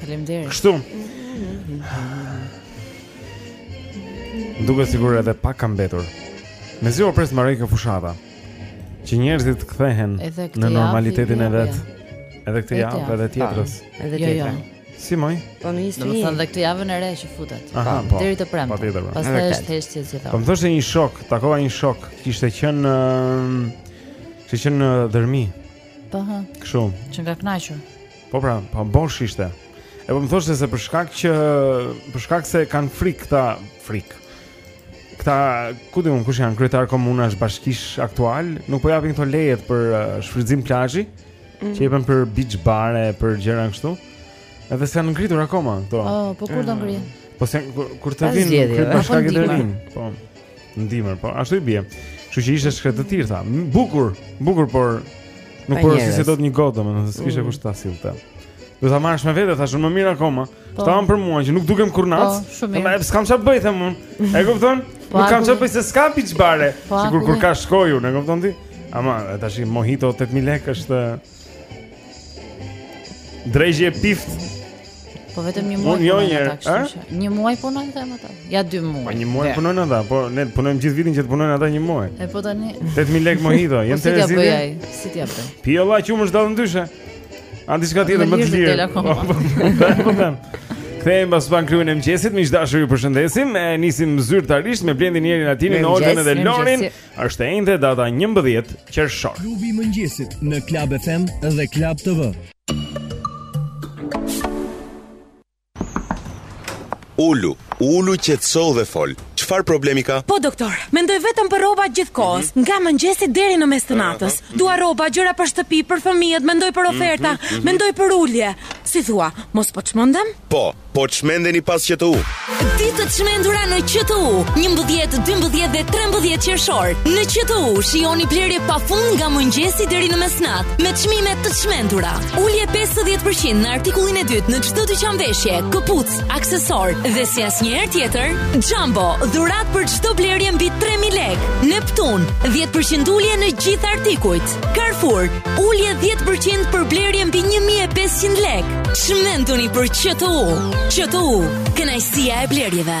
Faleminderit. Kështu. Duke, sigurisht edhe pak ka mbetur. Mezi po pres të mbarojë kjo fushata. Që njerëzit kthehen në normalitetin e vet. Edhe këtë javë, edhe tjetrën. Ah, edhe jo, jo. tjetrën. Si moj? Po në histori. Domethënë dhe këtë javën e re që futet. Aha, po. Deri të premten. Patjetër. Po. Pastaj është heshtje si thonë. Po më thoshte një shok, takova një shok, kishte qenë kishte qenë në Dhërmi. Po ha. Kështu. Qenka kënaqur. Po pra, pa po, bosh ishte. E po më thoshte se për shkak që për shkak se kanë frikë këta frikë. Këta ku diun kush janë kryetar komunash bashkish aktualë, nuk po japin këto lejet për uh, shfrytëzim plazhi, mm. që jepen për beach bar e për gjëra kështu. Edhe s'janë ngritur akoma këto. Oh, po kur do ngrihen? Po se kur, kur të vinë, këta bashkiakët e rinj. Po. ndimër, po ashtu i bie. Kështu që ishte shkretëtirë tha. Bukur, bukur, por nuk porosisje dot një gotë, domethënë, s'kishe mm. kush ta sillte. Do ta marrësh me vete, thashë unë më mirë akoma. Po. Shta për mua që nuk dukem kurnac. Po, po më e s'kam çfarë bëj them unë. E kupton? Po, nuk kam çfarë bëj se s'ka beach bare. Sikur kur ka shko ju, e kupton ti? Ama tash mojito 8000 lekë është Dreqi e piftë. Po vetëm një muaj. Jo, një herë. Ëh? Një muaj punojnë them ata. Ja dy muaj. Po një muaj yeah. punojnë ata, po ne punojmë gjithë vitin që të punojnë ata një muaj. E po tani. 8000 lekë mojito, jam të rëzim. Porosite apo, porosite apo? Pi ore qumësht dallëndyshe. A diçka tjetër më të lirë. Po, po, po, po, po them. Kthehemi pas pan kryeën e mëngjesit, miq të dashur, ju përshëndesim. E nisim zyrtarisht me Blendi Jerin Atinin, Olden dhe Lorin. Është e enjte data 11 qershor. Klubi i mëngjesit në Club FM dhe Club TV. Ulu, ulu qetësohu dhe fol. Çfarë problemi ke? Po doktor, mendoj vetëm për rroba gjithë kohës, mhm. nga mëngjesi deri në mes të natës. Dua rroba, gjëra për shtëpi, për fëmijët, mendoj për mhm, oferta, mhm, mendoj për ulje. Si thua, mos po çmendem? Po, Po çmendeni pas QTU. Ditë të çmendura në QTU, 11, 12 dhe 13 qershor. Në QTU shijoni blerje pafund nga mëngjesi deri në mesnatë, me çmime të çmendura. Ulje 50% në artikullin e dytë në çdo dyqan veshje, këpucë, aksesorë dhe si asnjëherë tjetër, Jumbo, dhuratë për çdo blerje mbi 3000 lekë. Neptun, 10% ulje në gjithë artikujt. Carrefour, ulje 10% për blerje mbi 1500 lek. Çmenduni për QTU. QTU, kënaqësia e blerjeve.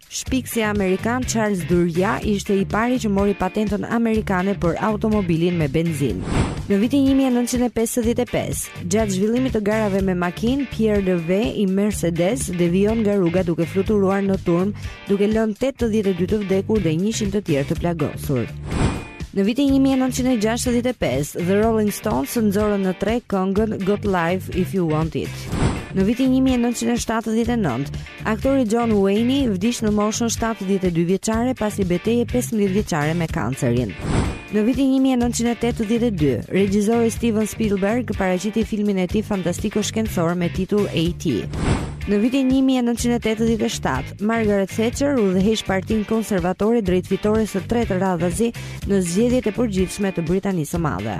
Shpikësi amerikan Charles Duryea ishte i pari që mori patentën amerikane për automobilin me benzinë. Në vitin 1955, gjatë zhvillimit të garave me makinë, Pierre Levegh i Mercedes devijon nga rruga duke fluturuar në turmë, duke lënë 82 të vdekur dhe 100 të tjerë të plagosur. Në vitin 1965, The Rolling Stones nxorën në treg këngën Got Live If You Want It. Në vitin 1979, Aktori John Wayne vdiq në moshën 72 vjeçare pas një beteje 15 vjeçare me kancerin. Në vitin 1982, regjizori Steven Spielberg paraqiti filmin e tij fantastiko shkencor me titull ET. Në vitin 1987, Margaret Thatcher udhëheq partinë konservatore drejt fitores së tretë radhazi në zgjedhjet e përgjithshme të Britanisë së Madhe.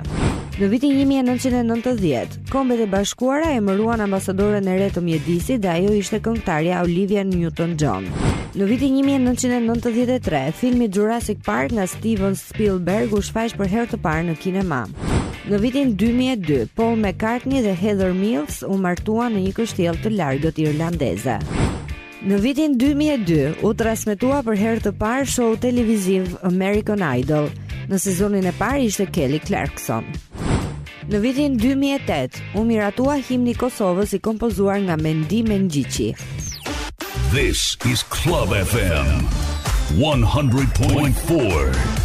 Në vitin 1990, Kombet e Bashkuara emëruan ambasadoren e re të mjedisit dhe ajo ishte këngëtarja Olivia Newton-John. Në vitin 1993, filmi Jurassic Park nga Steven Spielberg u shfaq për herë të parë në kinema. Në vitin 2002, Paul McCartney dhe Heather Mills u martuan në një kështjellë të largët irlandeze. Në vitin 2002 u transmetua për herë të parë show televiziv American Idol. Në sezonin e parë ishte Kelly Clarkson. Në vitin 2008 u miratua himni i Kosovës i kompozuar nga Mendi Mengjiqi. This is Club FM 100.4.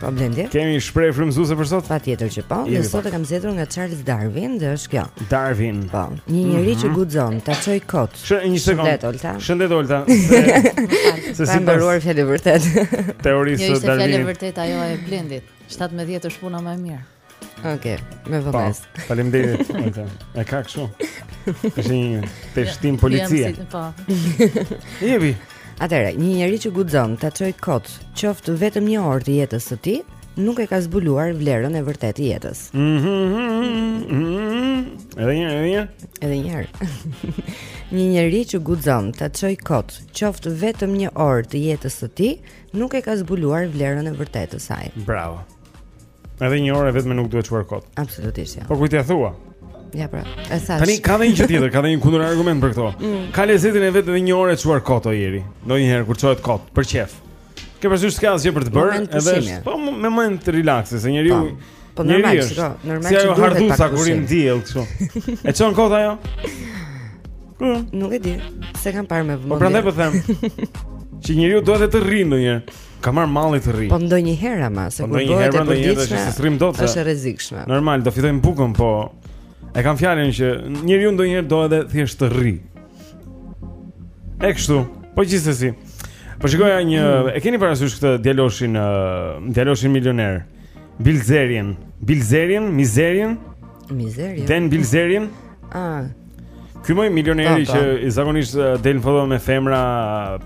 Po Blendi. Kemi shprehje frymëzuese për sot? Patjetër që po. Dhe sot e kam zgjedhur nga Charles Darwin dhe është kjo. Darwin. Po. Një njeri që mhm. guxon ta çojë kot. Shë, një sekond. Shëndet Olta. Shëndet Olta. S'e ke mbaruar fjalë vërtet. Teorisë së Darwinit. Është fjalë vërtet ajo e Blendit. 17 është puna më e mirë. Okej, me Po, vëmendje. faleminderit. Olta. E ka kështu. Është një teshtimë policie. Jam si- Po. Jepi. Atëherë, një njeri që guxon ta çojë kot, qoftë vetëm një orë të jetës së tij, nuk e ka zbuluar vlerën e vërtetë të jetës. Mhm. Edhe një, edhe një. Edhe një herë. një njeri që guxon ta çojë kot, qoftë vetëm një orë të jetës së tij, nuk e ka zbuluar vlerën e vërtetë të saj. Bravo. Edhe një orë vetëm nuk duhet çuar kot. Absolutisht. Ja. Jo. Po kujt ia thua? Ja pra, e thashë. Tani ka dhe një gjë tjetër, ka dhe një kundërargument për këto. Mm. Ka lezetin e vet dhe një orë e çuar kot o njeri. Ndonjëherë kur çohet kot për qejf. Ke parasysh s'ka asgjë për të bërë, edhe është, po moment të relaksohet, se njeriu Po, po normal, shiko, normal. Si ajo hardhuca kur rri në diell kështu. E çon kot ajo? Ku? Nuk e di, s'e kam parë me vëmendje. Po prandaj po them. Që njeriu duhet të rrijë ndonjëherë. Ka marr malli të rri. Po ndonjëherë ama, se po kur bëhet e përditshme, është e rrezikshme. Normal, do fitojmë bukën, po e kam fjalën që njeriu ndonjëherë do edhe thjesht të rri. E kështu, po gjithsesi. Po shikoja një, mm. e keni parasysh këtë djaloshin, uh, djaloshin milioner. Bilzerian, Bilzerian, Mizerian, Mizerian. Den Bilzerian. Ah, Ky moj milioneri që zakonisht eh, del në foto me femra,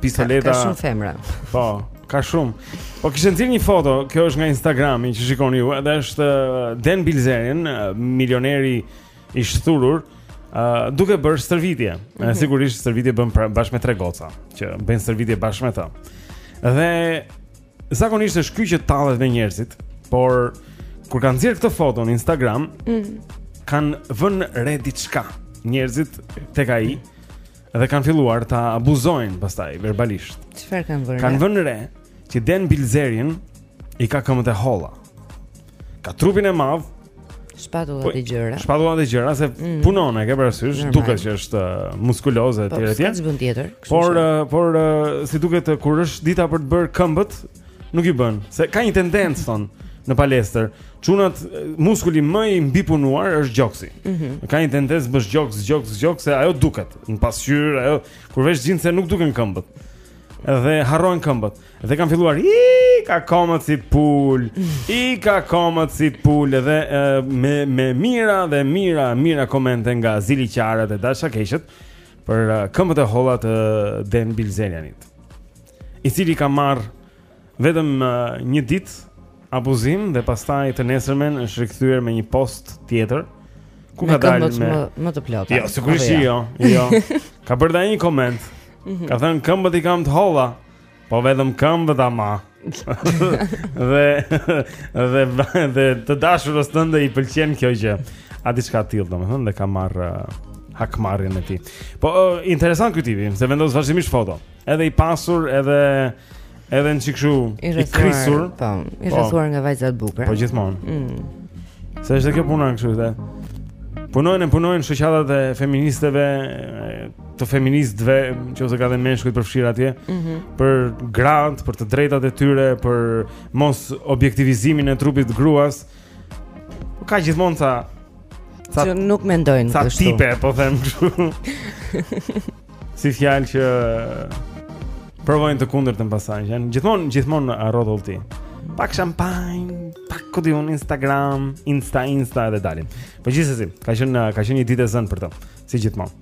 pistoleta. Ka, ka shumë femra. Po, ka shumë. Po kishte nxjerrë një foto, kjo është nga Instagrami që shikoni ju, edhe është eh, Den Bilzerin, eh, milioneri i shthurur, uh, duke bërë stërvitje. Mm -hmm. Sigurisht stërvitje bën pra, bashkë me tre goca që bëjnë stërvitje bashkë me të. Dhe Zakonisht është ky që tallet me njerëzit, por kur ka nxjerrë këtë foto në Instagram, mm. kanë vënë re diçka njerëzit tek ai dhe kanë filluar ta abuzojnë pastaj verbalisht. Çfarë kanë vënë? Kanë vënë re që Den Bilzerin i ka këmbët e holla. Ka trupin e madh. Shpatullat po, e gjëra. Shpatullat e gjëra se mm. punon e ke parasysh, duket që është uh, muskuloz etj etj. Po, ç'bën tjetër? Por uh, por uh, si duket uh, kur është dita për të bërë këmbët, nuk i bën. Se ka një tendencë thonë në palestër. Çunat uh, muskuli më i mbipunuar është gjoksi. Mm -hmm. Ka një tendencë të bësh gjoks, gjoks, gjoks se ajo duket. Në pasqyrë ajo kur vesh xhinse nuk duken këmbët. Edhe harrojnë këmbët. Dhe kanë filluar i ka këmbët si pulë, i ka këmbët si pulë dhe e, me me mijëra dhe mijëra, mijëra komente nga ziliqarët e dashakeqët për e, këmbët e holla të Den Bilzerianit. I cili ka marrë vetëm e, një ditë abuzim dhe pastaj të nesërmen është rikthyer me një post tjetër ku ka dalë këmbët me më, më të plota. Jo, sigurisht apo jo, jo. Ka bërë dhe ai një koment. Ka thënë këmbët i kam të holla. Po vetëm këmbët ama. dhe dhe dhe të dashurës tënde i pëlqen kjo gjë. A diçka e tillë domethënë dhe ka marrë uh, hakmarrjen e tij. Po uh, interesant ky tipi, se vendos vazhdimisht foto. Edhe i pasur, edhe edhe një çik ashtu i krisur, po, i po. rrethuar nga vajza të bukura. Po gjithmonë. Mm. Se është kjo puna kështu dhe. Punojnë e punojnë shoqatat e feministeve të feministëve, nëse ka dhe meshkuj të përfshirë atje, mm -hmm. për gratë, për të drejtat e tyre, për mos objektivizimin e trupit të gruas. Po ka gjithmonë ca ca që nuk mendojnë kështu. Ca tipe, po them kështu. si fjalë që provojnë të kundërtën pastaj, janë gjithmonë gjithmonë rrotull tij. Pak shampanjë, pak kodi në Instagram, Insta Insta edhe dalin. Po gjithsesi, ka qenë ka qenë një ditë e zënë për të, si gjithmonë.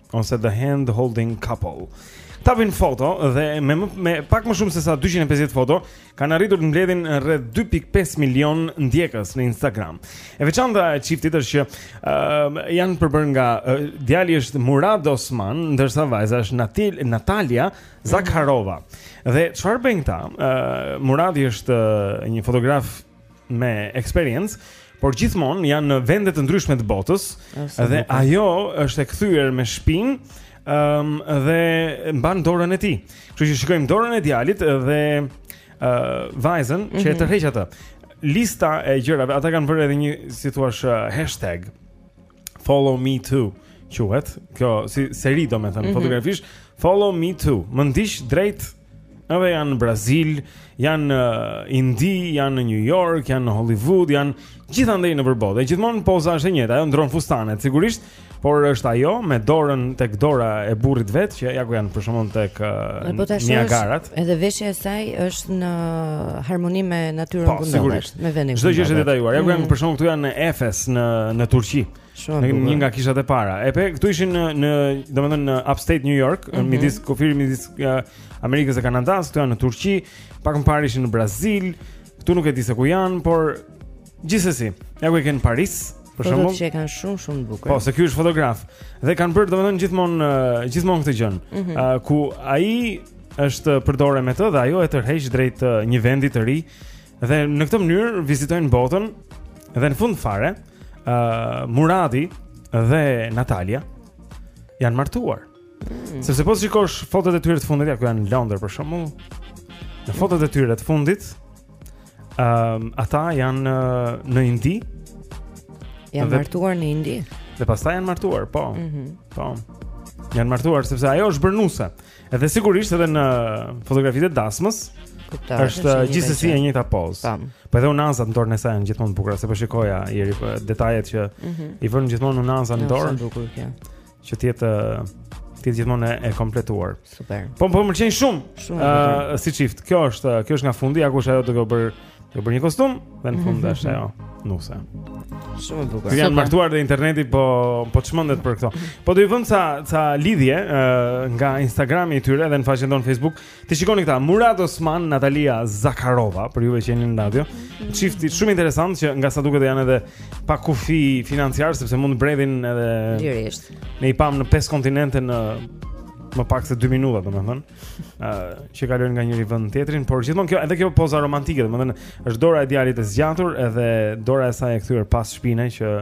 ose The Hand Holding Couple. Këta vënë foto dhe me me pak më shumë se sa 250 foto kanë arritur të mbledhin rreth 2.5 milion ndjekës në Instagram. E veçanta e çiftit është që uh, janë përbërë nga uh, djali është Murad Osman, ndërsa vajza është Natil Natalia Zakharova. Mm -hmm. Dhe çfarë bëjnë këta? Uh, Muradi është uh, një fotograf me eksperiencë, por gjithmonë janë në vende të ndryshme të botës Ah sa bukur. dhe ajo është e kthyer me shpinë ëm um, dhe mban dorën e tij. Kështu që shikojmë dorën e djalit dhe ë uh, vajzën mm -hmm. që e mhm. tërheq atë. Lista e gjërave, ata kanë vënë edhe një si thua hashtag Follow Me To quhet. Kjo si seri domethënë mm -hmm. fotografish Follow Me To. Më ndiq drejt edhe janë në Brazil, janë në Indi, janë në New York, janë në Hollywood, janë gjithandej nëpër botë. Dhe gjithmonë poza është e njëjta, ajo ndron fustanet sigurisht, por është ajo me dorën tek dora e burrit vet që ja ku janë për shembull tek Niagarat. Po edhe veshja e saj është në harmoni me natyrën ku ndodhet. Po, Me vendin. Çdo gjë është e detajuar. Ja ku janë mm. për shembull këtu janë në Efes në në Turqi. Shumë bukur. Një nga kishat e para. E pe këtu ishin në në domethënë në Upstate New York, mm -hmm. midis kufirit midis uh, Amerikës e Kanadasë, këtu janë në Turqi, pak më parë ishin në Brazil. Këtu nuk e di se ku janë, por gjithsesi, ja ku janë në Paris. Për shembull, fotot që kanë shumë shumë bukur. Po, se ky është fotograf dhe kanë bërë domethënë gjithmonë uh, gjithmonë këtë gjë. Mm -hmm. uh, ku ai është përdore me të dhe ajo e tërheq drejt uh, një vendi të ri Dhe në këtë mënyrë vizitojnë botën dhe në fund fare, ë uh, Muradi dhe Natalia janë martuar. Mm. Sepse po t'i shikosh fotot e tyre të fundit, ja ku janë në Londër për shembull. Në fotot e tyre të fundit, ë uh, ata janë uh, në Indi. Janë dhe, martuar në Indi. Dhe pastaj janë martuar, po. Mm -hmm. Po. Janë martuar sepse ajo është bërë nuse. Edhe sigurisht edhe në fotografitë e dasmës. Kuptoj. Është gjithsesi e njëjta pozë. Tam. Po edhe unazat në dorën e saj janë gjithmonë të bukura, se po shikoja dje po detajet që mm -hmm. i vënë gjithmonë unaza në dorë. Është bukur kjo. Që të jetë gjithmonë e kompletuar. Super. Po po më pëlqen shumë. Ëh si çift. Kjo është kjo është nga fundi, ja ku është ajo duke bërë Ka bërë një kostum dhe në fund është ajo nuse. Shumë bukur. Janë martuar dhe interneti po po çmendet për këto. Po do i vëmë ca ca lidhje uh, nga Instagrami i tyre dhe në faqen tonë në Facebook. T'i shikoni këta Murad Osman, Natalia Zakarova, për juve që jeni në radio. Çifti shumë interesant që nga sa duket janë edhe pa kufi financiar sepse mund të bredhin edhe lirisht. Ne i pamë në pesë kontinente në më pak se 2 minuta, domethënë. ë uh, që kalojnë nga njëri vend në tjetrin, por gjithmonë kjo edhe kjo poza romantike, domethënë është dora e djalit e zgjatur edhe dora e saj e kthyer pas shpinës që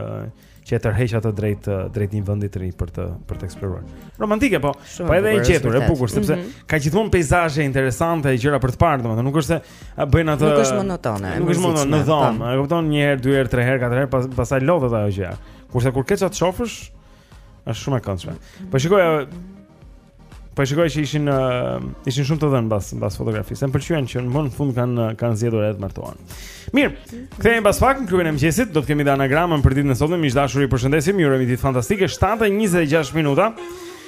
që e tërheq atë drejt drejt një vendi të ri për të për të eksploruar. Romantike po, Shumë po edhe e gjetur, e bukur sepse mm -hmm. ka gjithmonë peizazhe interesante e gjëra për të parë, domethënë nuk është se bëjnë atë Nuk është monotone. Nuk është monotone, në dhomë, po. e kupton një herë, dy herë, tre herë, katër herë, pas, pastaj lodhet ajo gjë. Kurse kur ke ça të shofësh, është shumë e këndshme. Po shikoj Po e shikoj që ishin uh, ishin shumë të dhënë mbas mbas fotografisë. Më pëlqyen që më në fund kanë kanë zgjedhur edhe të martohen. Mirë. Kthehemi pas pak në klubin e mëngjesit, do të kemi anagramën për ditën e sotme. Miq të dashur, ju përshëndesim. Ju urojmë ditë fantastike. 7:26 minuta.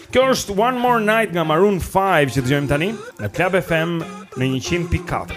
Kjo është One More Night nga Maroon 5 që dëgjojmë tani në Club FM në 100.4.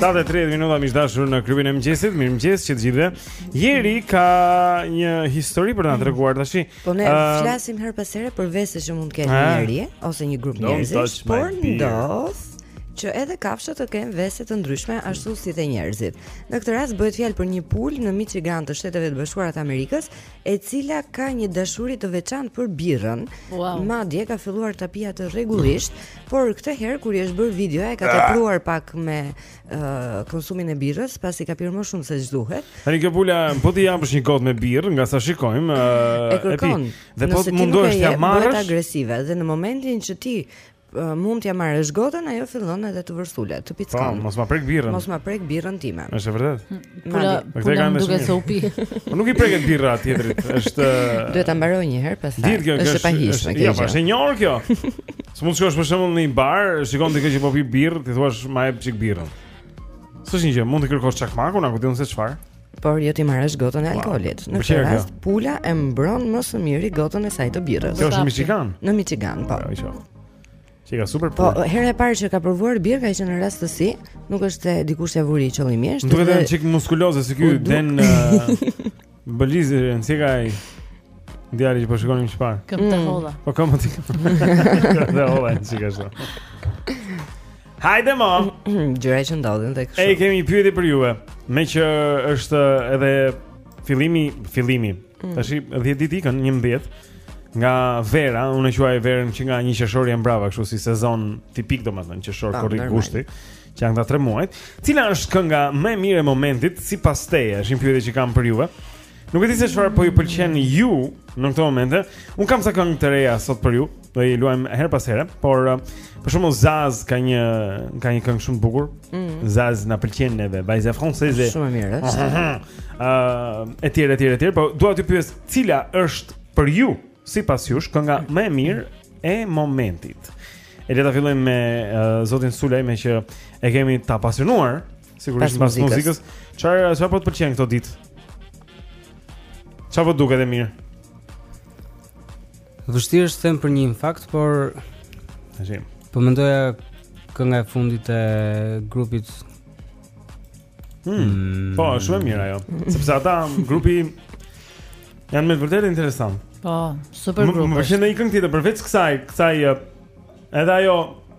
7:30 minuta miq të dashur në klubin e mëngjesit. Mirëmëngjes që të gjithëve. Jeri ka një histori për t'na mm. treguar tash. Po ne uh, flasim herë pas here për vese që mund të kenë ah. njeri ose një grup njerëzish, por ndodh që edhe kafshët të kenë vese të ndryshme ashtu si dhe njerëzit. Në këtë rast bëhet fjalë për një pulë në Michigan të Shteteve të Bashkuara të Amerikës, e cila ka një dashuri të veçantë për birrën. Wow. Madje ka filluar ta pijë atë rregullisht, por këtë herë kur i është bërë videoja e ka ah. tepruar pak me uh, konsumin e birrës, pasi ka pirë më shumë se ç'duhet. Tani kjo pula, po t'i japësh një gotë me birrë, nga sa shikojmë, uh, e kërkon. Dhe po mundohesh t'ia marrësh. Është agresive dhe në momentin që ti mund t'ia marrësh gotën, ajo fillon edhe të vërsulet, të pickon. Po, mos ma prek birrën. Mos ma prek birrën time. Është vërtet. Pula, pula kam duke se u pi. Po nuk i preket birra tjetrit, është Duhet ta mbaroj një herë pastaj. Është e pahijshme kjo. Ja, po është e njohur kjo. S'mund të shkosh për shembull në një bar, shikon dikë që po pi birrë, t'i thuash ma jep çik birrën. S'është një gjë, mund të kërkosh çakmakun, apo di unë se çfarë. por jo t'i marrësh gotën e alkoolit. Në këtë rast pula e mbron më së miri gotën e saj të birrës. Kjo është në Michigan. Në Michigan, po. Ja, Që ka super po, pulë. Po, herën e parë që ka provuar birrë ka qenë rastësi, nuk është se dikush ia vuri qëllimisht. Duhet të jetë çik muskuloze si ky Dan Bilzerian, si ka ai? Djali që po shikonim më parë? Këmbë të mm. holla. Po këmbë të. Dhe holla që ka shto. Hajde mo. Gjëra që ndodhin tek kështu. Ej, kemi një pyetje për juve. Meqë është edhe fillimi, fillimi. Mm. Tash 10 ditë ikën 11 nga vera, unë e quaj verën që nga një qershor e mbrapa, kështu si sezon tipik domethënë qershor ah, korrik gusht, që janë këta 3 muajt. Cila është kënga më e mirë e momentit sipas teje? Është një pyetje që kam për juve. Nuk e di se çfarë po ju pëlqen juve në këto momente. Un kam sa këngë të reja sot për ju. Do i luajm herë pas here, por uh, për shembull Zaz ka një ka një këngë shumë të bukur. Mm. Zaz na pëlqen neve, vajza franceze. Shumë mirë. Ëh, etj, etj, etj, po dua t'ju pyes cila është për ju sipas jush kënga më e mirë e momentit. E le ta fillojmë me uh, zotin Sulaj me që e kemi të apasionuar Sigurisht pas muzikës. Çfarë çfarë po të pëlqen këto ditë? Çfarë po duket e mirë? Vështirë është të them për një në fakt, por tashim. Po mendoja kënga e fundit e grupit. Hmm. Mm. Po, shumë e mirë ajo. Sepse ata grupi janë me vërtet interesant. Po, super grup. Më vjen një këngë tjetër përveç kësaj, kësaj edhe ajo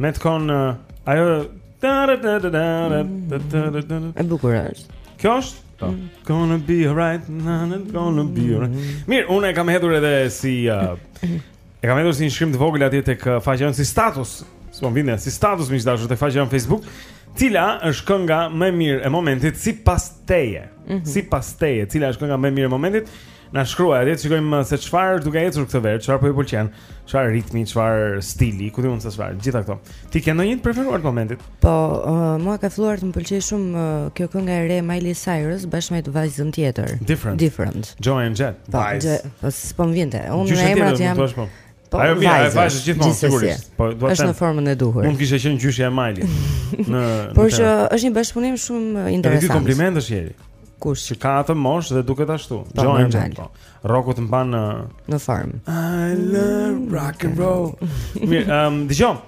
Madcon ajo E bukur është. Kjo është? Po. Mm. Gonna be alright, na na, gonna be alright. Mirë, unë e kam hedhur edhe si uh, e kam hedhur si një shkrim të vogël atje tek uh, faqja si status. S'po vjen si status më i dashur tek faqja në Facebook. Cila është kënga më e mirë e momentit sipas teje? Mm -hmm. Sipas teje, cila është kënga më e mirë e momentit? Na shkruaj, atje të shikojmë uh, se çfarë është duke ecur këtë verë, çfarë po ju pëlqen, çfarë ritmi, çfarë stili, ku di unë se çfarë, gjitha këto. Ti ke ndonjë të preferuar të momentit? Po, uh, mua ka filluar të më pëlqejë shumë uh, kjo kënga e re Miley Cyrus bashkë me atë vajzën tjetër. Different. Different. Joan Jett. Po, Vice. Po, s'po më vinte. Unë me emrat jam. Po, Po, ajo mirë, ajo vajzë është gjithmonë sigurisht. Po, do të them. Është në formën e duhur. Mund të kishte qenë gjyshja e Majlit. Në Por që është një bashkëpunim shumë interesant. Ky kompliment është ieri. Kush? Që ka atë moshë dhe duket ashtu. Po, Joan Jett. Po. Rroku të mban në në formë. I love rock and roll. Mirë, ehm, dëgjom.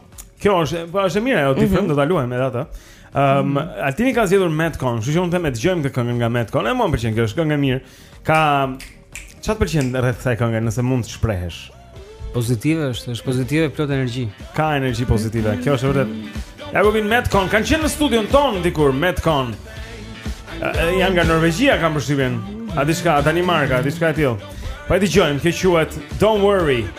Kjo është, po është e mirë ajo, të fundit mhm. do ta luajmë edhe atë. Ehm, um, Altini ka zgjedhur Madcon, kështu që unë them e dëgjojmë këtë këngë nga Madcon. E mua më pëlqen kjo, është këngë e mirë. Ka Çfarë të pëlqen rreth kësaj kënge, nëse mund të shprehesh? Pozitive është, është pozitive plot energji. Ka energji pozitive. Kjo është vërtet. Ja ku vijnë Madcon, kanë qenë në studion tonë dikur Madcon. Janë nga Norvegjia kam përshtypjen. A diçka Danimarka, diçka e tillë. Po e dëgjojmë, kjo quhet Don't Worry.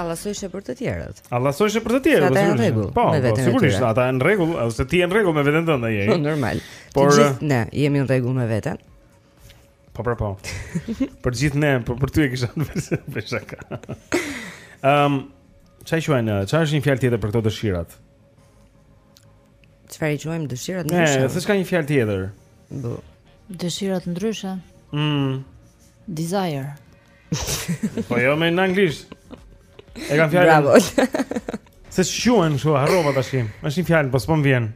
Allasojshe për të tjerët. Allasojshe për të tjerët, ata janë në rregull. Po, po sigurisht, ata janë në rregull, ose ti je në rregull me veten tënde. Po normal. Por të gjithë ne jemi në rregull me veten. Po pra po. për të gjithë ne, po për ty e kisha në verse për shaka. Ehm, um, çfarë quan, çfarë është një fjalë tjetër për këto dëshirat. Çfarë quajmë dëshirat ndryshe? Ne, s'ka një fjalë tjetër. Bu. Dëshirat ndryshe? Mm. Desire. po jo më në anglisht. E kam fjalën. Bravo. Se si quhen kështu, harrova tash. Është një fjalë, po s'po m'vjen.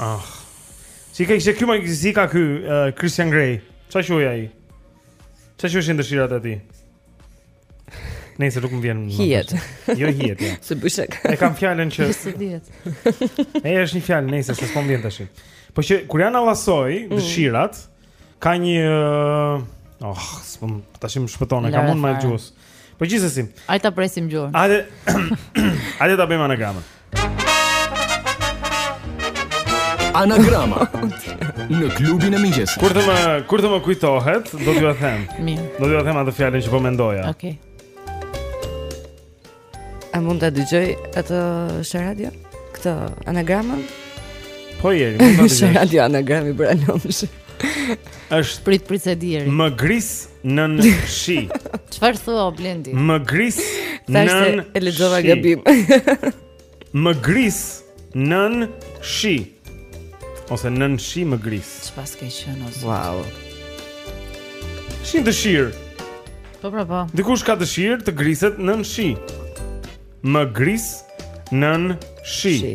Ah. Si ka ishte ky më si ka ky uh, Christian Grey. Çfarë quan ai? Çfarë quan dëshirat e tij? Nëse nuk më vjen. Hiet. Jo hiet. Jo. S'e besoj çka. E kam fjalën që. S'dihet. Ai është një fjalë nëse s'po m'vjen tash. Po që kur janë allasoj mm. dëshirat, ka një oh, s'po tash më shpëton, e kam unë majë gjuhës. Po gjithsesi. Hajde ta presim gjuhën. Hajde. Hajde ta bëjmë anagramën. Anagrama në klubin e mëngjesit. Kur të më kur të më kujtohet, do t'jua them. Mirë. Do t'ju them atë fjalën që po mendoja. Okej. Okay. A mund ta dëgjoj atë në radio? Këtë anagramën? Po je, mund ta dëgjoj. Në radio anagrami për anons. Është prit prit se e di. Më gris nën shi. Çfarë thua o Blendi? Më gris nën e lexova gabim. Më gris nën shi. Ose nën shi më gris. Çfarë ke qenë ose? Wow. Si dëshirë. Po pra po. Dikush ka dëshirë të griset nën shi. Më gris nën shi. shi.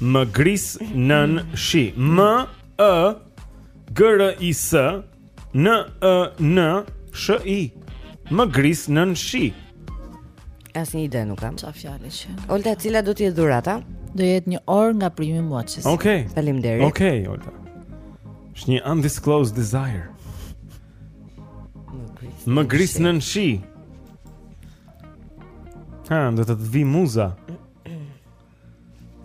Më gris nën shi. M ë G R I S N ë N sh i. Më gris nën shi. Asnjë ide nuk kam. Çfarë fjalë që? Olta, cila do të jetë dhurata? Do jetë një orë nga Premium Watches. Okej. Okay. Faleminderit. Okej, okay, Olta. Është një undisclosed desire. Më gris nën shi. Ha, do të të vijë muza.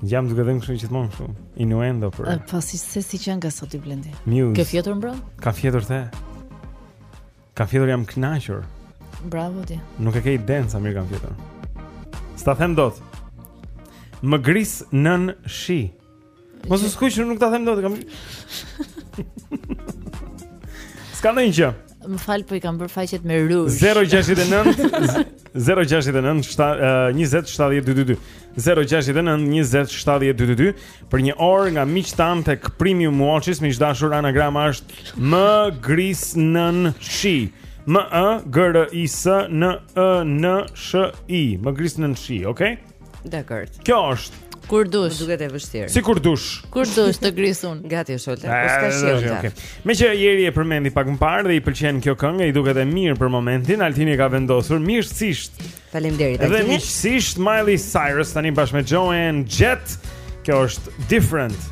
Jam duke dhënë kështu gjithmonë kështu. Inuendo për. Po si se si qenka sot Blendi. Ke fjetur mbrëmë? Ka fjetur the. Kam fjetur, jam kënaqur. Bravo ti. Nuk e ke idenë sa mirë kam fjetur. S'ta them dot. Më gris nën shi. Mos u skuq, nuk ta them dot, kam. S'ka ndonjë gjë. Më fal, po i kam bërë faqet me ruzh. 069 069 20 70 222. 069 20 70 222 për një orë nga miqtë tanë tek Premium Watches, miq të dashur, anagrama është Më Gris Nën Shi. M E G R I S N E N S H I. Më Gris Nën Shi, okay? Dakord. Kjo është. Kur dush. Duket e vështirë. Si kur dush. Kur dush të grisun. Gati është Olta. Po s'ka shi. Okej. Meqë Jeri e përmendi pak më parë dhe i pëlqen kjo këngë, i duket e mirë për momentin. Altini e ka vendosur mirësisht. Faleminderit Altini. Dhe miqësisht Miley Cyrus tani bashkë me Joan Jett. Kjo është different.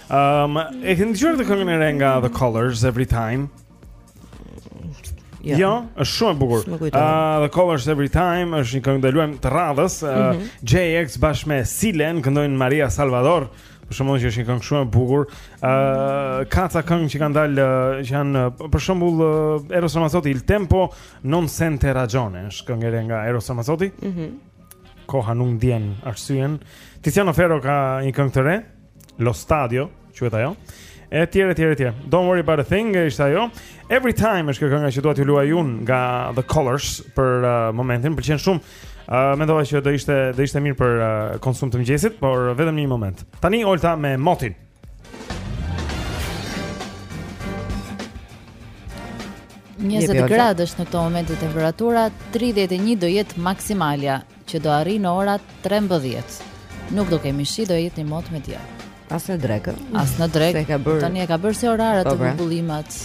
Ëm, um, e keni dëgjuar këtë këngën e re nga The Kolors Everytime? Jo, jo është shumë e bukur. Ëh, uh, The Kolors Everytime është një këngë që luajmë të radhës. Uh, mm -hmm. J-Ax bashkë me Cilen këndojnë Maria Salvador. Për shembull, që është një këngë shumë e bukur. Ëh, uh, ka ca këngë që kanë dalë uh, që janë uh, për shembull uh, Eros Ramazzotti Il Tempo Non Sente Ragione, është këngë nga Eros Ramazzotti. Mhm. Mm koha nuk ndjen arsyen. Tiziano Ferro ka një këngë të re. Lo Stadio, quhet ajo. E tjera, tjera, tjera. Don't worry about a thing, ishte ajo. Everytime është kjo kënga që dua t'ju luaj unë nga The Kolors për uh, momentin. Pëlqen shumë. Uh, mendova që do ishte do ishte mirë për uh, konsum të mëngjesit, por vetëm në një moment. Tani Olta me motin. Njëzet gradë është në këto momente temperatura, 31 do jetë maksimalja. Që do arrijë në orat 13. Nuk do kemi shi, do jetë një mot me diell. As në drekë. As në drekë. Ka bërë... Tani e ka bërë si orare po, të pra. bubullimat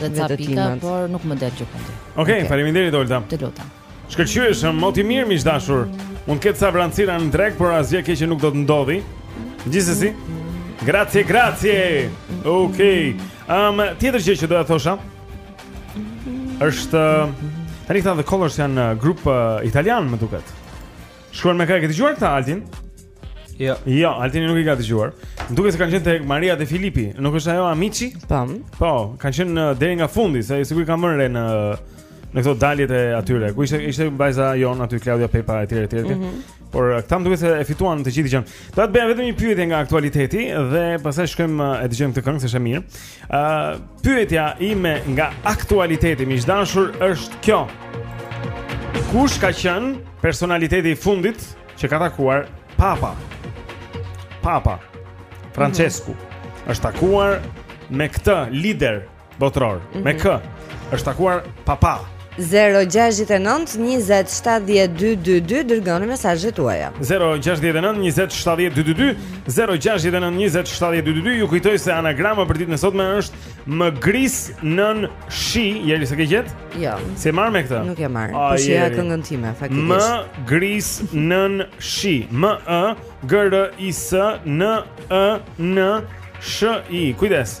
dhe ca pika, por nuk më del gjëkundi. Okej, okay, okay. faleminderit Olta. Të lutem. Shkëlqyeshëm, mot i mirë miq të dashur. Mund të ketë ca vranësira në drekë, por asgjë e keqe nuk do të ndodhë. Gjithsesi. Grazie, grazie. Okej. Okay. Um, tjetër gjë që do të thosha, Është tani këta The Kolors janë uh, grup uh, italian, më duket. Shkuan me... i ke dëgjuar këta, Altin? Jo. Jo, Altin nuk i ka dëgjuar. Më duket se kanë qenë te Maria De Filippi, nuk është ajo Amici? Tam. Po, kanë qenë uh, deri nga fundi, se sikur kam vënë re në këto daljet e atyre. Ku ishte, ishte vajza jonë aty, Klaudia Pepa, e tjera, tjera, tjera. Mm -hmm. Por eh, këta më duket se e fituan të gjithë gjënë. Do të bëjmë vetëm një pyetje nga aktualiteti dhe pastaj shkojmë eh, e dëgjojmë këtë këngë se është e mirë. Ë uh, pyetja ime nga aktualiteti miq të dashur është kjo. Kush ka qenë personaliteti i fundit që ka takuar Papa? Papa Francesku mm -hmm. është takuar me këtë lider Botëror, mm -hmm. me kë? Është takuar papa. 0-6-9-27-12-22 Dërgoni mesazhet tuaja 0-6-9-27-12-22 0-6-9-27-12-22 Ju kujtoj se anagrama për ditën e sotme është Më gris nën shi Jeri s'e ke gjetë? Jo S'e merr me këta? Nuk e marr Po shih këngën time Më gris nën shi Më ë Gërë i së Në ë Në shë i Kujdes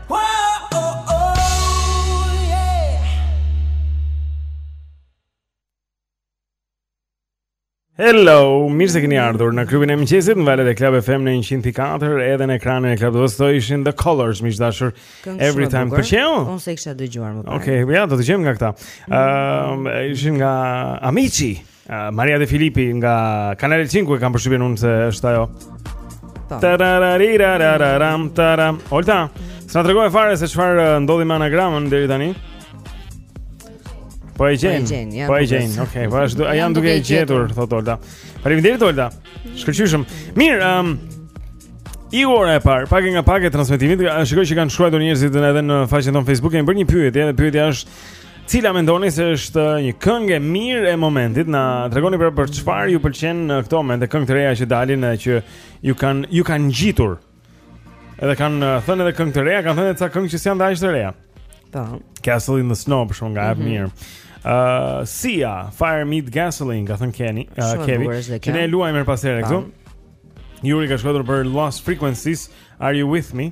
Hello, mirë se keni ardhur në klubin e mëngjesit në valët e Club FM në 100.4 edhe në ekranin e Club TV. Sot ishin The Colors, miq të dashur. Every time për çeu. Unë s'e kisha dëgjuar më parë. Okej, okay, ja do të dëgjojmë nga këta. Ëm, mm. uh, ishin nga Amici. Uh, Maria de Filippi nga Kanal 5 e kam përshtypjen unë se është ajo. Tararararararam taram. Olta, s'na tregove fare se çfarë uh, ndodhi me anagramën deri tani. Po e gjen. Po e gjen. Po Okej, vazhdo. A janë duke e gjetur, thotë Olta. Faleminderit Olta. Shkëlqyshëm. Mirë, ëm um, ora e parë, pak nga pak e transmetimit, shikoj që kanë shkruar njerëzit edhe në faqen tonë Facebook, kemi bërë një pyetje, dhe pyetja është Cila mendoni se është një këngë e mirë e momentit? Na tregoni pra për çfarë ju pëlqen në këto momente këngë të reja që dalin e që ju kanë ju kanë ngjitur. Edhe kanë uh, thënë edhe këngë të reja, kanë thënë ca këngë që s'janë dhe aq të reja. Po. Castle in the Snow për shkak nga mm -hmm. mirë. Uh, Sia, Fire Meet Gasoline, ka thënë Kenny, uh, Kevin. Që ne e luajmë herë pas here këtu. Juri ka shkruar për Lost Frequencies, Are You With Me?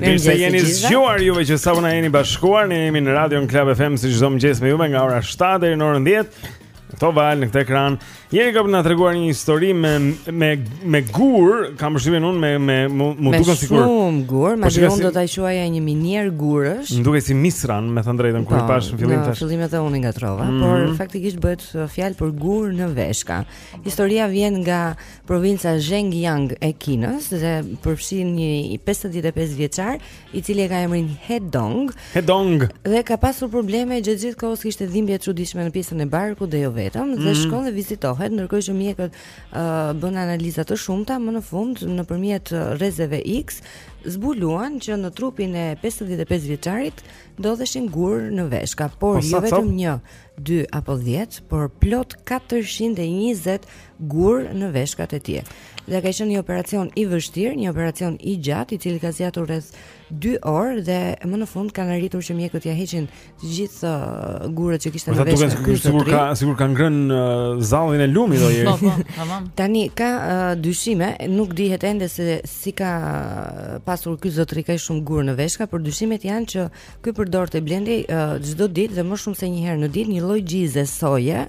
Mirë se jeni zgjuar juve që sapo na jeni bashkuar, ne jemi në Radio Club FM si çdo mëngjes me ju nga ora 7 deri në orën 10. Në këto valë në këtë ekran. Jeni ka për të na treguar një histori me, me, me gurë, kam përshtypjen unë, më, më, mu, mu më duket sikur. Me shumë gurë, madje unë do ta quaja një minierë gurësh. Më duken si misra, me thënë të drejtën, kur e pashë në fillim tash. Në fillim edhe unë i ngatërrova, mm -hmm. por faktikisht bëhet fjalë për gurë në veshka. Historia vjen nga provinca Zhejiang e Kinës dhe përfshin një 55 vjeçar, i cili e ka emrin He Dong. He Dong. Dhe ka pasur probleme gjatë gjithë kohës, kishte dhimbje të çuditshme në pjesën e barkut dhe jo vetëm, mm -hmm. dhe mhm. shkon dhe vizitohet, ndërkohë që mjekët uh, bënë analiza të shumta, më në fund nëpërmjet rrezeve X zbuluan që në trupin e 55 vjeçarit ndodheshin gurë në veshka, por po, jo vetëm një, 2 apo 10, por plot 420 gurë në veshkat e tij. Dhe ka qenë një operacion i vështirë, një operacion i gjatë, i cili ka zgjatur rreth 2 orë dhe më në fund kanë arritur që mjekët t'ia heqin të gjithë uh, gurët që kishte në veshkë. Sa duket sikur ka sikur ka ngrënë uh, zallin e lumit ky njeri. Po, po, tamam. Tani ka uh, dyshime, nuk dihet ende se si ka uh, pasur ky zotëri kaq shumë gurë në veshka, por dyshimet janë që uh, Ky përdorte Blendi çdo uh, ditë dhe më shumë se një herë në ditë një lloj gjize soje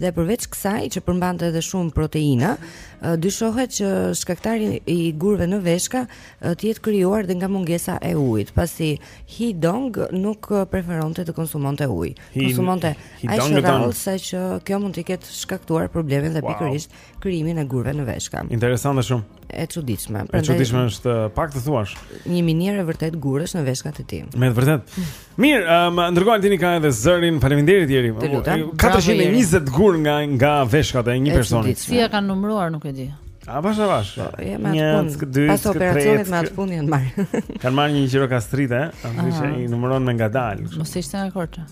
dhe përveç kësaj që përmbante edhe shumë proteina, uh, dyshohet që shkaktari i gurëve në veshka uh, të jetë krijuar dhe nga mungesa e ujit, pasi Hi Dong nuk preferonte të konsumonte ujë. Konsumonte aq rrallë sa që kjo mund t'i ketë shkaktuar problemin dhe wow. pikërisht krijimin e gurëve në veshka. Interesante shumë. E çuditshme. E çuditshme është pak të thuash. Një minierë e vërtetë gurësh në veshkat e tij. Me të vërtetë. Mirë, um, ndërkohë Altini ka edhe zërin. Faleminderit Jeri. 420 gurë nga nga veshkat e një personi. Si i kanë numëruar, nuk e di. A bash bash. Po, ja me atë punë. Pas operacionit me atë punë janë marrë. Kanë marrë një gjirokastrite, aty që i numëron më ngadalë. Mos ishte në Korçë.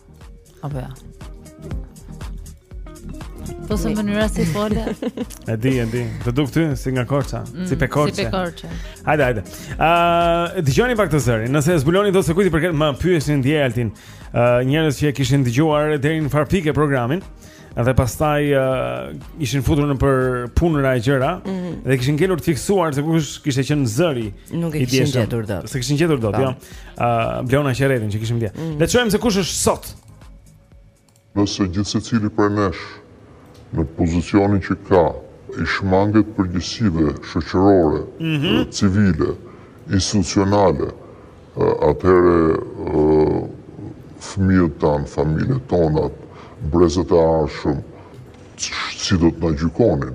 Apo ja. Po se mënyra si fole. E di, e di. Të duk ty si nga Korça, mm, si pe Korçe. Si pe Korçe. Hajde, hajde. Ë, uh, dëgjoni pak te zëri. Nëse e zbuloni dot se kujt i përket. Më pyesnin dje Altin. Ë, uh, njerëz që e kishin dëgjuar deri në një farë pike programin dhe pastaj uh, ishin futur në për punëra e gjëra mm -hmm. dhe kishin ngelur të fiksuar se kush kishte qenë zëri. Nuk e kishin gjetur dot. S'e kishin gjetur dot, jo. uh, Bleona Qeretin që kishim dje. Mm. Le të shohim se kush është sot. Nëse gjithsecili prej nesh në pozicionin që ka, i shmanget përgjegjësive shoqërore, mm -hmm. civile, institucionale, atëherë fëmijët tanë, familjet tona, brezat e ardhshëm, si do të na gjykonin.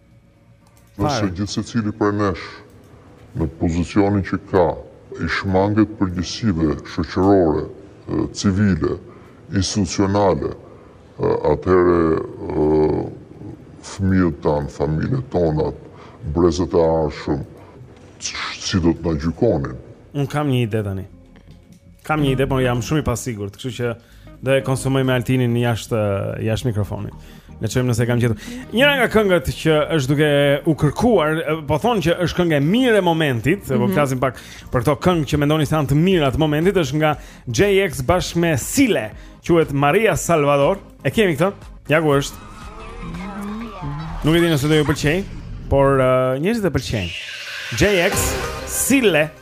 Nëse gjithsecili prej nesh, në pozicionin që ka, i shmanget përgjegjësive shoqërore, civile, institucionale, atëherë fëmijët tanë, familjet tona, brezat e ardhshëm, si do të na gjykonin? Unë kam një ide tani. Kam një ide, por jam shumë i pasigurt, kështu që Do e konsultoj me Altinin jashtë jashtë mikrofonit. Edhe shohim nëse e kam gjetur. Njëra nga këngët që është duke u kërkuar, po thonë që është këngë e mirë e momentit, mm -hmm. po mhm. flasim pak për këto këngë që mendoni se janë të mira të momentit, është nga J-Ax bashkë me Il Cile, quhet Maria Salvador. E kemi këtë? Ja ku është. Nuk e di nëse do ju pëlqejë, por uh, njerëzit e pëlqejnë. J-Ax Il Cile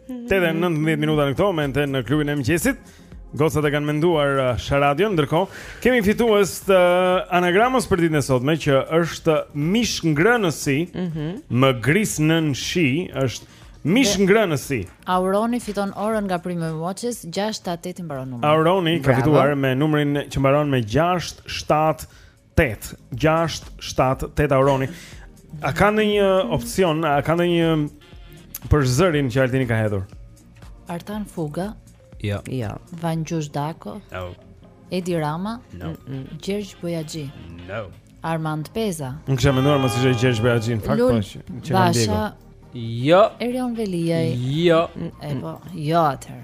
8:19 minuta në këto momente në klubin e mëngjesit. Gocat e kanë menduar uh, Sharadion, ndërkohë kemi fitues të uh, anagramës për ditën e sotme që është mishngrënësi. Mhm. Mm më gris nën shi është mishngrënësi. Auroni fiton orën nga Prime Watches 678 i mbaron numri. Auroni ka Bravo. fituar me numrin që mbaron me 678. 8, 6, 7, 8 auroni A ka ndonjë opsion, a ka ndonjë për zërin që Altini ka hedhur? Artan Fuga Jo jo. Jo. Jo. Vangjush Dako no. Edi Rama no. Gjergj Bojaxhi no. Armand Peza Unë kisha menduar mos ishte Gjergj Bojaxhi në fakt Lul po, Basha Jo Erion Veliaj Jo E po, jo atër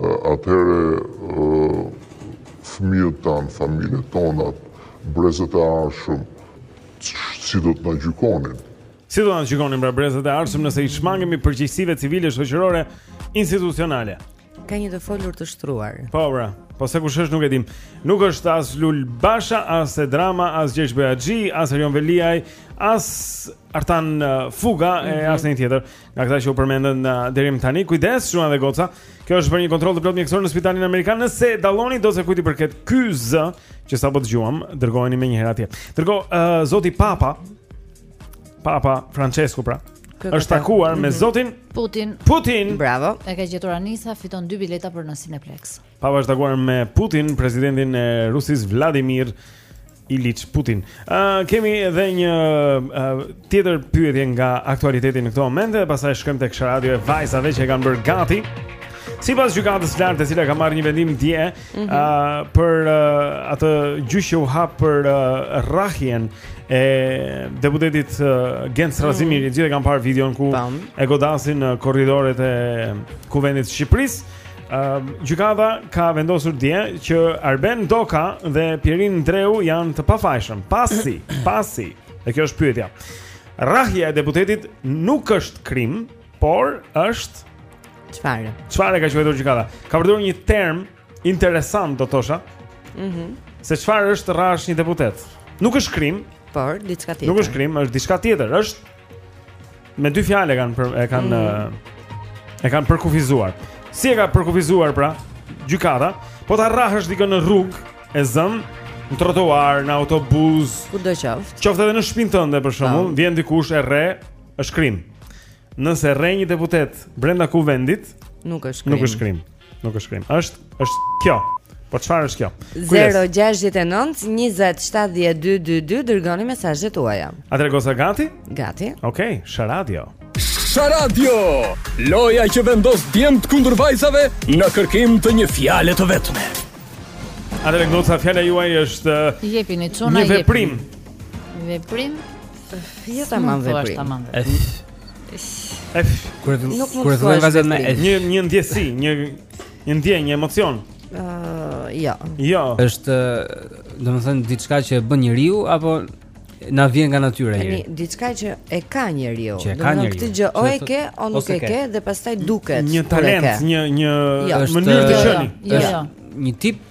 atëherë fëmijët tanë, familjet tonat, brezat e ardhshëm, si do të na gjykonin? Si do të na gjykonin pra brezat e ardhshëm nëse i shmangemi përgjegjësive civile, shoqërore, institucionale? Ka një të folur të shtruar. Po pra, po se kush është nuk e dim. Nuk është as Lul Basha, as Edi Rama, as Gjergj Bojaxhi, as Erion Veliaj, as Artan uh, Fuga mhm. e as një tjetër. Nga këta që u përmendën uh, deri më tani, kujdes çuna dhe goca. Kjo është për një kontroll të plotë mjekësor në spitalin amerikan. Nëse dalloni dot se kujt i përket ky zë që sapo dëgjuam, dërgojeni menjëherë atje. Dërgo uh, zoti Papa Papa Francesku pra. Është takuar me mhm. zotin Putin. Putin. Bravo. E ka gjetur Anisa, fiton dy bileta për në Cineplex. Papa është takuar me Putin, presidentin e Rusisë Vladimir Ilich Putin. Ë uh, kemi edhe një uh, tjetër pyetje nga aktualiteti në këtë moment dhe pastaj shkojmë tek Sha Radio e vajzave që e kanë bërë gati. Sipas Gjykatës së Lartë e cila ka marrë një vendim dje, ë mhm. uh, për uh, atë gjyq që u hap për uh, rrahjen e deputetit uh, Gent Strazimiri, mhm. gjithë e kanë parë videon ku e godasin në korridoret e Kuvendit të Shqipërisë. Um, gjykata ka vendosur dje që Arben Ndoka dhe Pjerin Ndreu janë të pafajshëm. Pasi, pasi, dhe kjo është pyetja. Rrahja e deputetit nuk është krim, por është çfarë? Çfarë ka quajtur gjykata? Ka përdorur një term interesant do thosha. Mhm. Se çfarë është të rrahësh një deputet? Nuk është krim, por diçka tjetër. Nuk është krim, është diçka tjetër, është Me dy fjalë kanë për, e kanë mm. e kanë përkufizuar. Si e ka përkufizuar pra gjykata? Po ta rrahësh dikë në rrugë e zëm në trotuar, në autobus, kudo qoftë. Qoftë edhe në shpinë tënde për shembull, po. vjen dikush e rreh, është krim. Nëse rreh një deputet brenda kuvendit, nuk është krim. Nuk është krim. Nuk është krim. Është, është kjo. Po çfarë është kjo? 069 20 70 222 dërgoni mesazhet tuaja. Ajde goca gati? Gati. Okej, okay, Sha Radio. Sha Radio. Loja që vendos djemt kundër vajzave në kërkim të një fjale të vetme. Ajde goca fjala juaj është uh, jepini çuna jepini. Një veprim. Veprim. Jeta man veprim. Është man veprim. Ef, kur e fillon, kur e fillon vazhdon me një një ndjesi, një një ndjenjë, një emocion. Ëh, uh, jo. Jo. Është, domethënë diçka që e bën njeriu apo na vjen nga natyra njeriu. Tani diçka që e ka njeriu. Që e ka njeriu. Këtë gjë o e ke, o nuk e ke dhe pastaj duket. Një talent, një një jo. mënyrë të qeni. Jo, jo. Një tip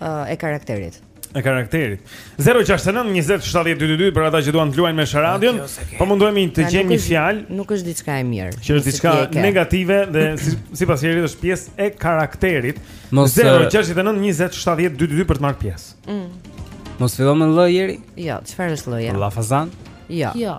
uh, e karakterit. E karakterit. 069 20 70 222 për ata që duan të luajnë me sharadën, po mundohemi të gjejmë një fjalë. Nuk është diçka e mirë. Që është diçka negative dhe sipas Jerit është pjesë e karakterit. 069 20 70 222 për të marrë pjesë. Mm. Mos fillon me ll Jeri? Jo, çfarë është ll-ja? Llafazan? Jo. Jo.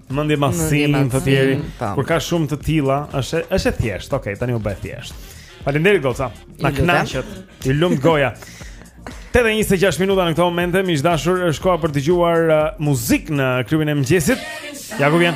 Mendje masin të tjerë. Po. Kur ka shumë të tilla, është është e thjeshtë. Okej, okay, tani u bë e thjeshtë. Faleminderit goca. Na kënaqët. Ju lumtë goja. 8:26 minuta në këtë moment, miq të dashur, është koha për të dëgjuar uh, muzikë në klubin e mëngjesit. Ja ku vjen.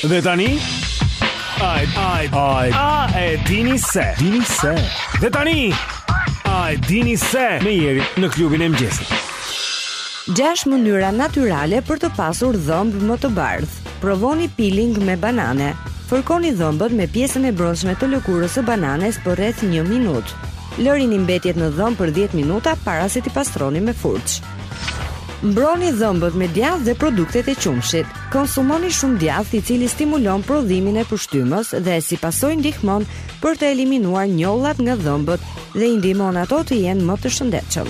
Dhe tani Ai, ai, ai. A e dini se? Dini se. Dhe tani, a e dini se? Me Jerin në klubin e mëngjesit. Gjashtë mënyra natyrale për të pasur dhëmbë më të bardhë. Provoni peeling me banane. Fërkoni dhëmbët me pjesën e brendshme të lëkurës së bananes për rreth 1 minutë. Lërini mbetjet në dhëmbë për 10 minuta para se t'i pastroni me furçë. Mbroni dhëmbët me djathë dhe produktet e qumështit. Konsumoni shumë djathë i cili stimulon prodhimin e pështymës dhe si pasojë ndihmon për të eliminuar njollat nga dhëmbët dhe i ndihmon ato të jenë më të shëndetshëm.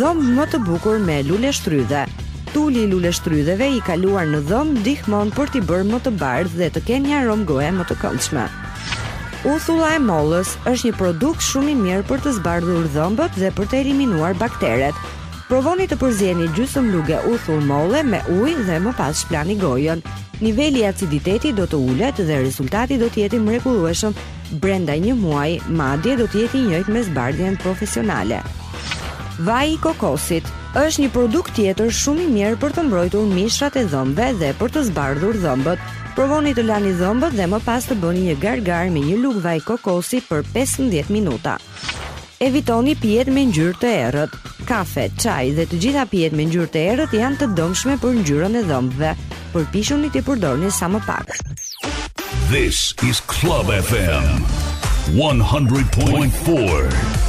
Dhëmbë më të bukur me luleshtrydhe. Tuli i luleshtrydheve i kaluar në dhëmbë ndihmon për t'i bërë më të bardhë dhe të kenë një aromë goje më të këndshme. Uthulla e mollës është një produkt shumë i mirë për të zbardhur dhëmbët dhe për të eliminuar bakteret. Provoni të përzieni gjysmë luge uthull molle me ujë dhe më pas shpëlani gojën. Niveli i aciditetit do të ulet dhe rezultati do të jetë i mrekullueshëm brenda një muaji, madje do të jetë i njëjtë me zbardhjen profesionale. Vaji i kokosit është një produkt tjetër shumë i mirë për të mbrojtur mishrat e dhëmbëve dhe për të zbardhur dhëmbët. Provoni të lani dhëmbët dhe më pas të bëni një gargarë me një lugë vaj kokosi për 15 minuta. Evitoni pijet me ngjyrë të errët. Kafe, çaj dhe të gjitha pijet me ngjyrë të errët janë të dëmshme për ngjyrën e dhëmbëve. Përpiquni t'i përdorni sa më pak. This is Club FM 100.4.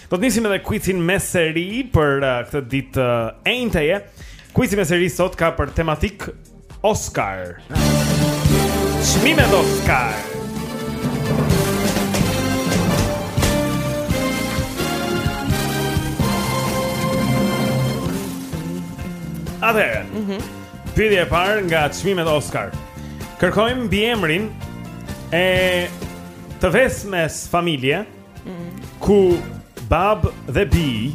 Do të nisim edhe kuizin me seri për uh, këtë ditë të uh, enjte. Kuizi me seri sot ka për tematikë Oscar. Çmimet Oscar. Atëherë. Mhm. Mm Pyetja e parë nga çmimet Oscar. Kërkojmë mbiemrin e të vetmes familje. ku babë dhe bijë,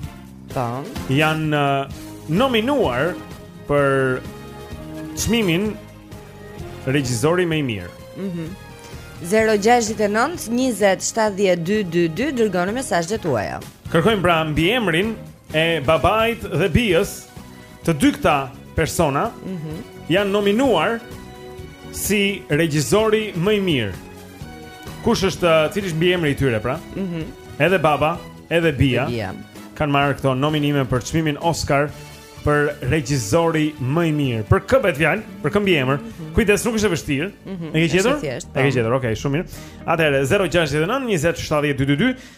ta, janë uh, nominuar për çmimin regjizori më i mirë. Mhm. Mm 069 20 70 222 dërgoni mesazhet tuaja. Kërkojmë pra mbiemrin e babait dhe bijës Të dy këta persona mm -hmm. janë nominuar si regjizori më i mirë. Kush është, uh, cili është mbiemri i tyre pra? Mhm. Mm edhe baba, edhe bija. Bija. Kanë marrë këto nominime për çmimin Oscar për regjizori më i mirë. Për kë bëhet fjalë? Për kë mbiemër? Mm -hmm. Kujdes, nuk është e vështirë. Mm -hmm. E ke gjetur? E ke po. gjetur. Okej, okay, shumë mirë. Atëherë 069 20 70 222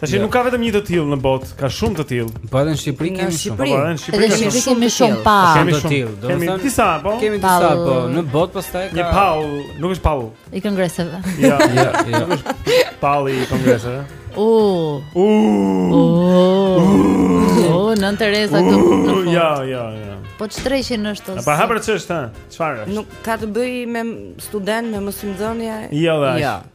Tash jo. nuk ka vetëm një të tillë në botë, ka shumë të tillë. Po edhe në Shqipëri kemi shumë. Po edhe në Shqipëri kemi shumë. Kemi shumë pa. Kemi të tillë. Do kemi disa po. Kemi disa po. Në botë pastaj ka. Një pall, nuk është pall. I kongreseve. Jo, jo, jo. Nuk është pall i kongreseve. U. U. U. Nënë Tereza këtu në fund. Ja, ja, ja. Po ç'dreqin është ose. Pa hapur ç'është? Çfarë është? Nuk ka të bëjë me student, me mësimdhënie. Jo, jo.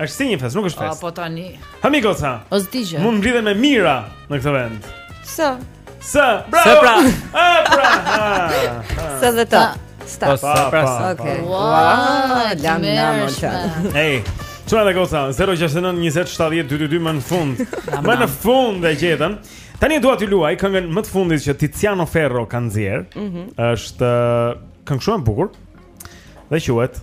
Është si një fest, nuk është fest. Po tani. Amigo sa. O zgjë. Mund mblidhen me mijëra në këtë vend. Sa. Sa. Bravo. Sa pra. Ah, pra. Sa dhe ta. Sta. Sa pra. Okej. Wow, lam lam olta. Hey. Çuna dhe goca, 069 20 70 222 më në fund. Më në fund e gjetëm. Tani dua t'ju luaj këngën më të fundit që Tiziano Ferro ka nxjerrë. Mm -hmm. Është këngë shumë e bukur. Dhe quhet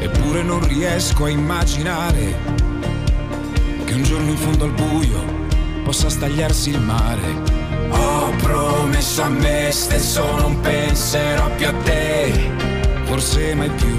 Eppure non riesco a immaginare che un giorno in fondo al buio possa stagliarsi il mare. Ho promesso a me stesso non penserò più a te, forse mai più.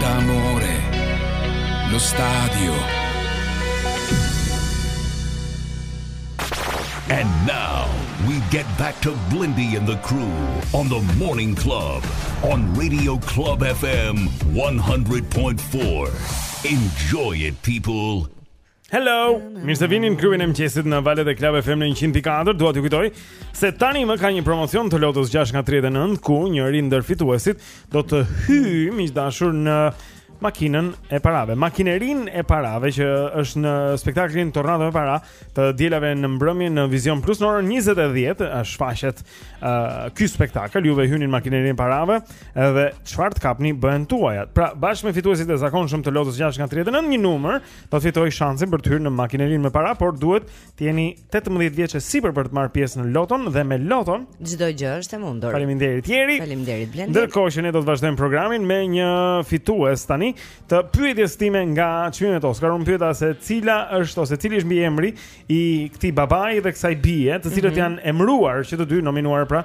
d'amore, lo stadio. And now we get back to Blindy and the crew on the Morning Club on Radio Club FM 100.4. Enjoy it, people. Hello, mirë se vini në klubin e mëngjesit në valët e Club FM në 104. Dua t'ju kujtoj se tanimë ka një promocion të Lotos 6 nga 39 ku njëri ndër fituesit do të hyjë miq të dashur në makinën e parave, makinerinë e parave që është në spektaklin Tornado me para të dielave në mbrëmje në Vision Plus në orën 20:10 është shfaqet uh, ky spektakël ju hyni në makinerinë e parave dhe çfarë të kapni bëhen tuajat. Pra bashkë me fituesit e zakonshëm të lotos 6 nga 39 një numër do të fitojë shansin për të hyrë në makinerinë me para, por duhet të jeni 18 vjeç e sipër për të marrë pjesë në loton dhe me loton çdo gjë është e mundur. Faleminderit Jeri. Faleminderit Blendi. Ndërkohë që ne do të vazhdojmë programin me një fitues tani të pyetjes time nga çmimet Oscar. Unë pyeta se cila është ose cili është mbiemri i këtij babai dhe kësaj bije, të cilët mm -hmm. janë emëruar që të dy nominuar pra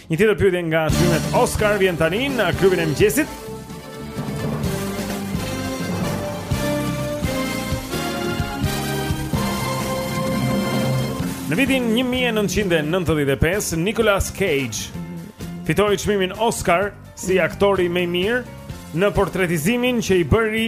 Një tjetër pyetje nga çmimet Oscar vjen tani në klubin e mëngjesit. Në vitin 1995, Nicolas Cage fitoi çmimin Oscar si aktori më i mirë në portretizimin që i bëri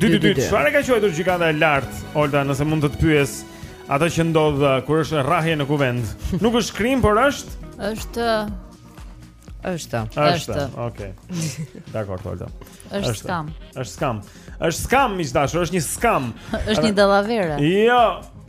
2 2 2. Çfarë e ka quajtur gjykata e lartë? Olta, nëse mund të të pyes atë që ndodh uh, kur është rrahje në kuvend. Nuk është krim, por është është uh, është është. Okej. Dakor, Olta. Është skam. Është skam. Është skam, miq të dashur, është një skam. Është një dallavere. Jo,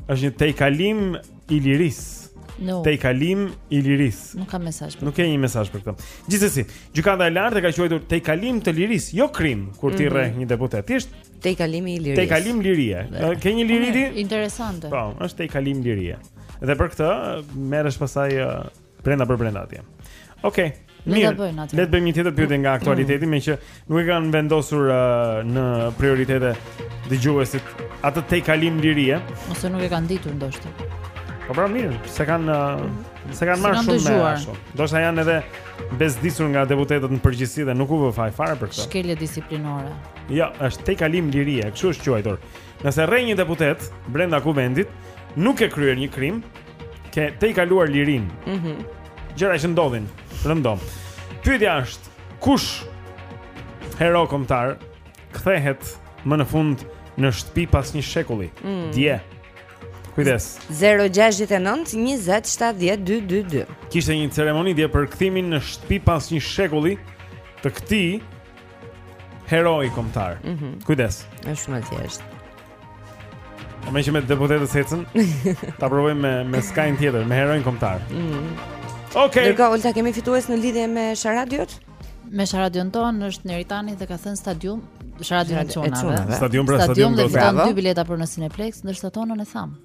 është një tejkalim i lirisë. No. Tejkalim i lirisë. Nuk ka mesazh. Nuk ke një mesazh për këtë. Gjithsesi, gjykata e lartë e ka quajtur tejkalim të lirisë, jo krim kur ti mhm. rreh mm -hmm. një deputet. Ti është tejkalim i lirisë. Tejkalim lirie. Ke një liri ti? Interesante. Po, është tejkalim lirie. Dhe për këtë merresh pastaj uh, Brenda përbrenda atje. Okej. Okay. Mirë, le të bëjmë një tjetër pyetje nga aktualiteti, mm. meqë nuk e kanë vendosur uh, në prioritete dëgjuesit atë tejkalim lirie. Ose nuk e kanë ditur ndoshta. Po pra mirë, s'e kanë uh, s'e kanë marrë shumë me ashtu. Ndoshta janë edhe bezdisur nga deputetët në përgjithësi dhe nuk u vë faj fare për këtë. Shkelje disiplinore. Jo, është tejkalim lirie, kështu është quajtur. Nëse rreh një deputet brenda kuvendit, nuk ke kryer një krim, ke tejkaluar lirinë. Mhm. Mm Gjëra që ndodhin rëndom. Pyetja është, kush hero kombëtar kthehet më në fund në shtëpi pas një shekulli? Mm. Dje. Kujdes. 069 20 70 222. Kishte një ceremoni dje për kthimin në shtëpi pas një shekulli të këtij Heroi kombëtar. Mm -hmm. Kujdes. Është shumë e thjeshtë. Po meqë me deputetët s'ecën. Ta provojmë me me skajin tjetër, me heroin kombëtar. Mm -hmm. Okej. Okay. Ndërkaq, Olta kemi fitues në lidhje me sharadën sot. Me sharadën tonë është Neritani dhe ka thënë stadium sharadën e Çonave. Stadium pra stadium do të thonë dy bileta për në Cineplex, ndërsa tonën e tham.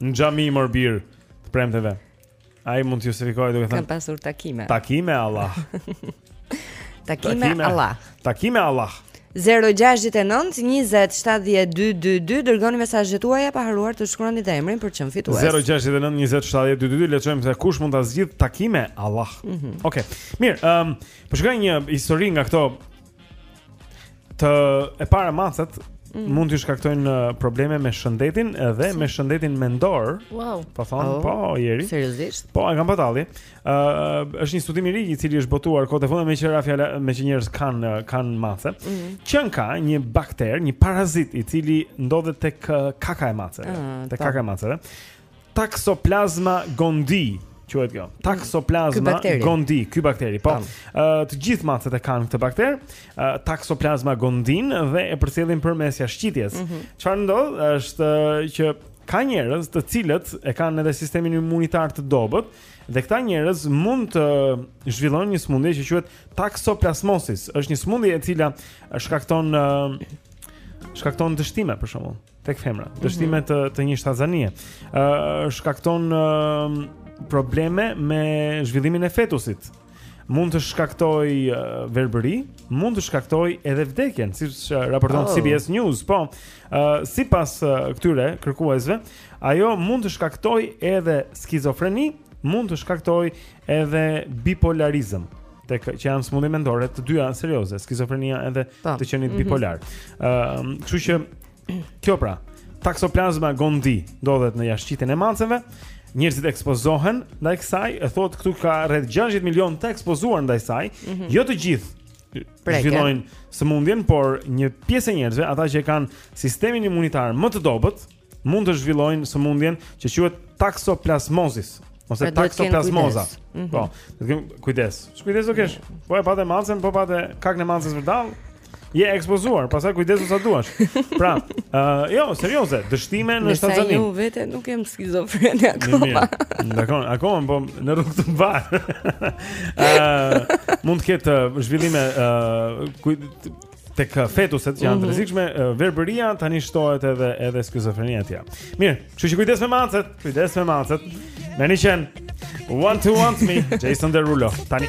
Në xhami mor bir të premteve. Ai mund të justifikojë duke thënë. Ka pasur takime. Takime Allah. takime Allah. Takime Allah. 0-6-9-20-70-222 Dërgoni mesazhet tuaja pa harruar të shkroni dhe emrin për çmimin fitues 0-6-9-20-70-222 Le të shohim se kush mund ta zgjidhë takime Allah mm -hmm. Oke, okay. mirë um, Po shkoj te një histori nga këto të e para macet mm. mund t'ju shkaktojnë uh, probleme me shëndetin dhe si. me shëndetin mendor. Wow. Po thon, oh. po ieri. Seriozisht? Po, e kam batalli. Ë uh, është një studim i ri i cili është botuar kohët e fundit meqë ra fjala meqë njerëzit kanë uh, kanë mace. Mm. Qen ka një bakter, një parazit i cili ndodhet tek uh, kaka e maceve, uh, tek kaka e maceve. Taksoplazma gondi quhet kjo. Taksoplazma gondi, ky bakteri. Po, ë të gjithë macet e kanë këtë bakter, ë taksoplazma gondin dhe e përcjellin përmes jashtëqitjes. Mhm. Çfarë ndodh është që ka njerëz të cilët e kanë edhe sistemin imunitar të dobët dhe këta njerëz mund të zhvillojnë një sëmundje që quhet taksoplazmosis. Është një sëmundje e cila shkakton shkakton dështime për shembull. tek femrat. Mhm. Dështime të të një shtatzënie. Ë uh, shkakton uh, probleme me zhvillimin e fetusit. Mund të shkaktojë uh, verbëri, mund të shkaktojë edhe vdekjen, siç raporton CBS News. Po, uh, sipas uh, këtyre kërkuesve, ajo mund të shkaktojë edhe skizofreni, mund të shkaktojë edhe bipolarizëm. tek që janë sëmundje mendore të dyja serioze, skizofrenia edhe po. të qenit mhm. bipolar. Ëm, mhm, uh, kështu që kjo pra, taksoplazma gondi ndodhet në jashtëqitjen e maceve. Njerëzit ekspozohen ndaj kësaj, e thotë këtu ka rreth 60 milionë të ekspozuar ndaj saj. Mhm. Jo të gjithë zhvillojnë sëmundjen, por një pjesë e njerëzve, ata që e kanë sistemin imunitar më të dobët, mund të zhvillojnë sëmundjen që quhet taksoplasmozis ose pra taksoplasmoza. Mhm. Po, do të kem kujdes. Ç'kujdes do kesh? Mhm. Po e pate macen, po pate kakën e maces vërdall. Je ekspozuar, pastaj kujdesu sa duash. Pra, ë uh, jo, serioze, dështime në shtatzëni. Jo, unë vetë nuk jam skizofren akoma. Dakord, akoma po në rrugë të mbarë. Ë uh, mund të ketë zhvillime ë uh, tek uh, fetuset që janë të mhm. rrezikshme, uh, verbëria tani shtohet edhe edhe skizofrenia atje. Mirë, kështu që kujdes me macet, kujdes me macet. Merrni qen. Want to Want Me, Jason Derulo. Tani.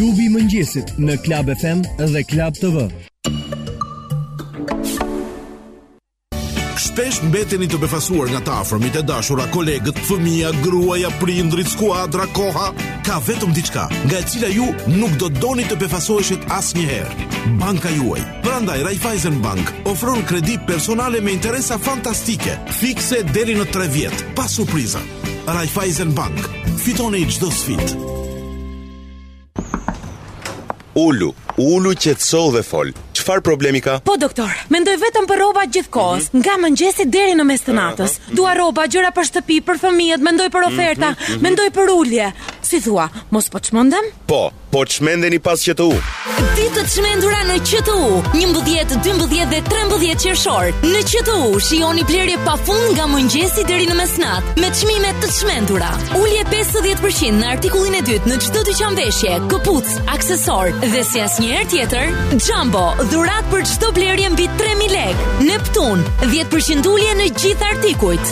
Klubi i mëngjesit në Club FM dhe Club TV. Shpesh mbeteni të befasuar nga të afërmit e dashura, kolegët, fëmija, gruaja, prindrit, skuadra, koha, ka vetëm diçka, nga e cila ju nuk do donit të befasoheshit asnjëherë. Banka juaj. Prandaj Raiffeisen Bank ofron kredi personale me interesa fantastike, fikse deri në 3 vjet, pa surpriza. Raiffeisen Bank. Fitoni çdo sfidë. Ulu, ulu qetësohu dhe fol. Çfarë problemi ka? Po doktor, mendoj vetëm për rroba gjithë kohës, mhm, nga mëngjesi deri në mes të natës. Mhm. Dua rroba, gjëra për shtëpi, për fëmijët, mendoj për oferta, mhm, mendoj për ulje. Si thua, mos po çmendem? Po, Po çmendeni pas QTU. Ditët e çmendura në QTU, 11, 12 dhe 13 qershor. Në QTU shijoni blerje pafund nga mëngjesi deri në mesnatë, me çmime të çmendura. Ulje 50% në artikullin e dytë në çdo dyqan veshje, këpucë, aksesorë dhe si asnjëherë tjetër, Jumbo, dhuratë për çdo blerje mbi 3000 lekë. Neptun, 10% ulje në gjithë artikujt.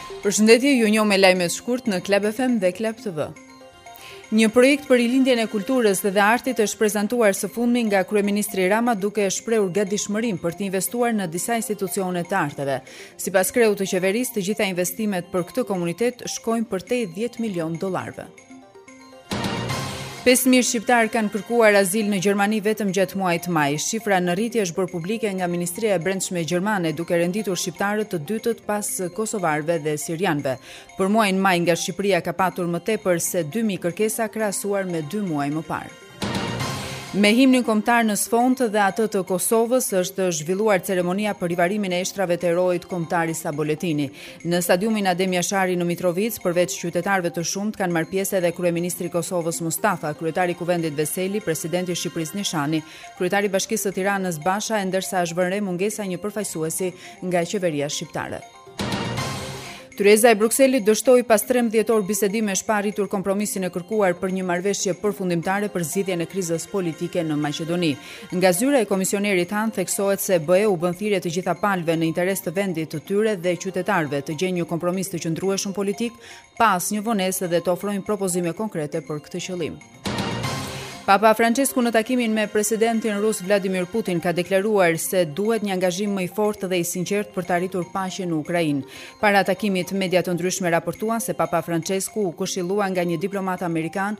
Përshëndetje, ju njoh me lajmet shkurt në Club FM dhe Club TV. Një projekt për rilindjen e kulturës dhe artit është prezantuar së fundmi nga kryeministri Rama duke shprehur gatishmërinë për të investuar në disa institucione të arteve. Sipas kreut të qeverisë, të gjitha investimet për këtë komunitet shkojnë përtej 10 milionë dollarëve. Pesë mijë shqiptarë kanë kërkuar azil në Gjermani vetëm gjatë muajit maj. Shifra në rritje është bërë publike nga Ministria e Brendshme gjermane, duke renditur shqiptarët të dytët pas kosovarëve dhe sirianëve. Për muajin maj nga Shqipëria ka patur më tepër se 2000 kërkesa krahasuar me 2 muaj më parë. Me himnin kombëtar në sfond dhe atë të Kosovës është zhvilluar ceremonia për rivarrimin e eshtrave të heroit kombëtar Isa Boletini. Në stadiumin Adem Jashari në Mitrovicë, përveç qytetarëve të shumtë kanë marrë pjesë edhe kryeministri i Kosovës Mustafa, kryetari i Kuvendit Veseli, presidenti i Shqipërisë Nishani, kryetari i Bashkisë së Tiranës Basha, e ndërsa është vënë re mungesa e një përfaqësuesi nga qeveria shqiptare. Tryeza e Brukselit dështoi pas 13 orë bisedime pa arritur kompromisin e kërkuar për një marrëveshje përfundimtare për zgjidhjen e krizës politike në Maqedoni. Nga zyra e Komisionerit Han theksohet se BE u bën thirrje të gjitha palëve në interes të vendit të tyre dhe qytetarëve të gjejnë një kompromis të qëndrueshëm politik pa asnjë vonesë dhe të ofrojnë propozime konkrete për këtë qëllim. Papa Francesku në takimin me presidentin rus Vladimir Putin ka deklaruar se duhet një angazhim më i fortë dhe i sinqertë për të arritur paqe në Ukrainë. Para takimit, media të ndryshme raportuan se Papa Francesku u këshillua nga një diplomat amerikan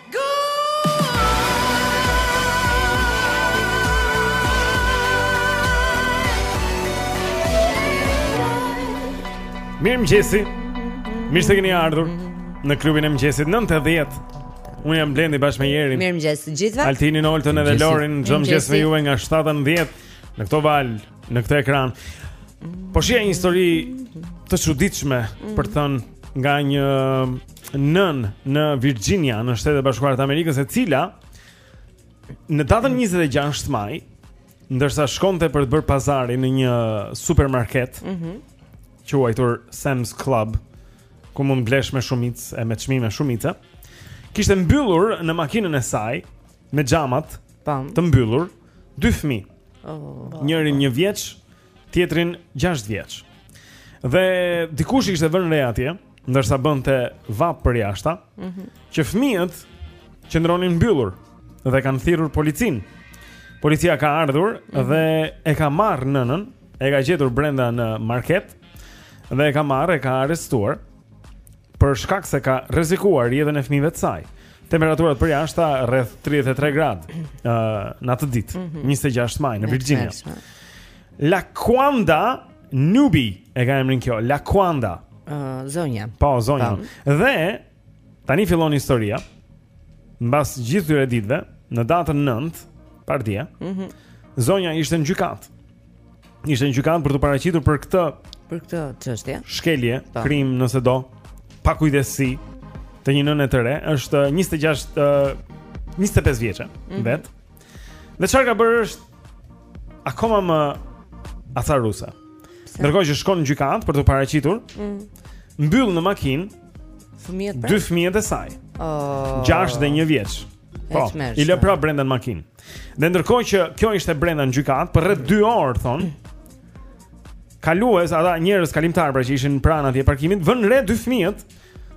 Mirëmëngjesi Mirë se keni ardhur Në klubin e mëngjesit 9.10 Unë jam Blendi bashkë me Jeri Mirëmëngjes gjithve Altinin, Oltën edhe Lorin Çdo mëngjes me juve nga 7.10 Në këto valë në këtë ekran. Po shihja një histori të çuditshme për të thënë nga një nënë në Virginia, në Shtetet e Bashkuara të Amerikës, e cila në datën 26 maj, ndërsa shkonte për të bërë pazarin në një supermarket, ëh, të quajtur Sam's Club, ku mund të blesh me shumicë e me çmime shumice, kishte mbyllur në makinën e saj me xhamat të mbyllur, dy fëmijë. Oh, Njërin një vjeç, tjetrin 6 vjeç. Dhe dikush i kishte vënë re atje, ndërsa bënte vap për jashta, mm -hmm. që fëmijët qëndronin mbyllur dhe kanë thirrur policinë. Policia ka ardhur mm -hmm. dhe e ka marrë nënën, e ka gjetur brenda në market dhe e ka marrë, e ka arrestuar. për shkak se ka rrezikuar jetën e fëmijëve të saj. Temperaturat përjashta rreth 33 gradë ë uh, në atë ditë, mm -hmm. 26 maj në Virginia. La Quanda Nubi e ka emrin kjo, La Quanda. Ë uh, zonja. Po, zonja. Pa. Po. Dhe tani fillon historia. Mbas gjithë këtyre ditëve, në datën 9, pardje. Mhm. Mm zonja ishte në gjykatë. ishte në gjykatë për t'u paraqitur për këtë për këtë çështje. Shkelje, pa. Po. krim nëse do, pakujdesi të një nëne të re, është 26 uh, 25 vjeçe mm -hmm. vet. Dhe çfarë ka bërë është akoma më acaruese. Ndërkohë që shkon në gjykatë për t'u paraqitur, mm -hmm. mbyll në makinë fëmijët. Dy fëmijët e saj. Oh. 6 dhe 1 vjeç. Po, i lë pra brenda në makinë. Dhe ndërkohë që kjo ishte brenda në gjykatë për rreth 2 orë thonë. Kalues ata njerëz kalimtarë pra që ishin pranë atij parkimit vënë re dy fëmijët,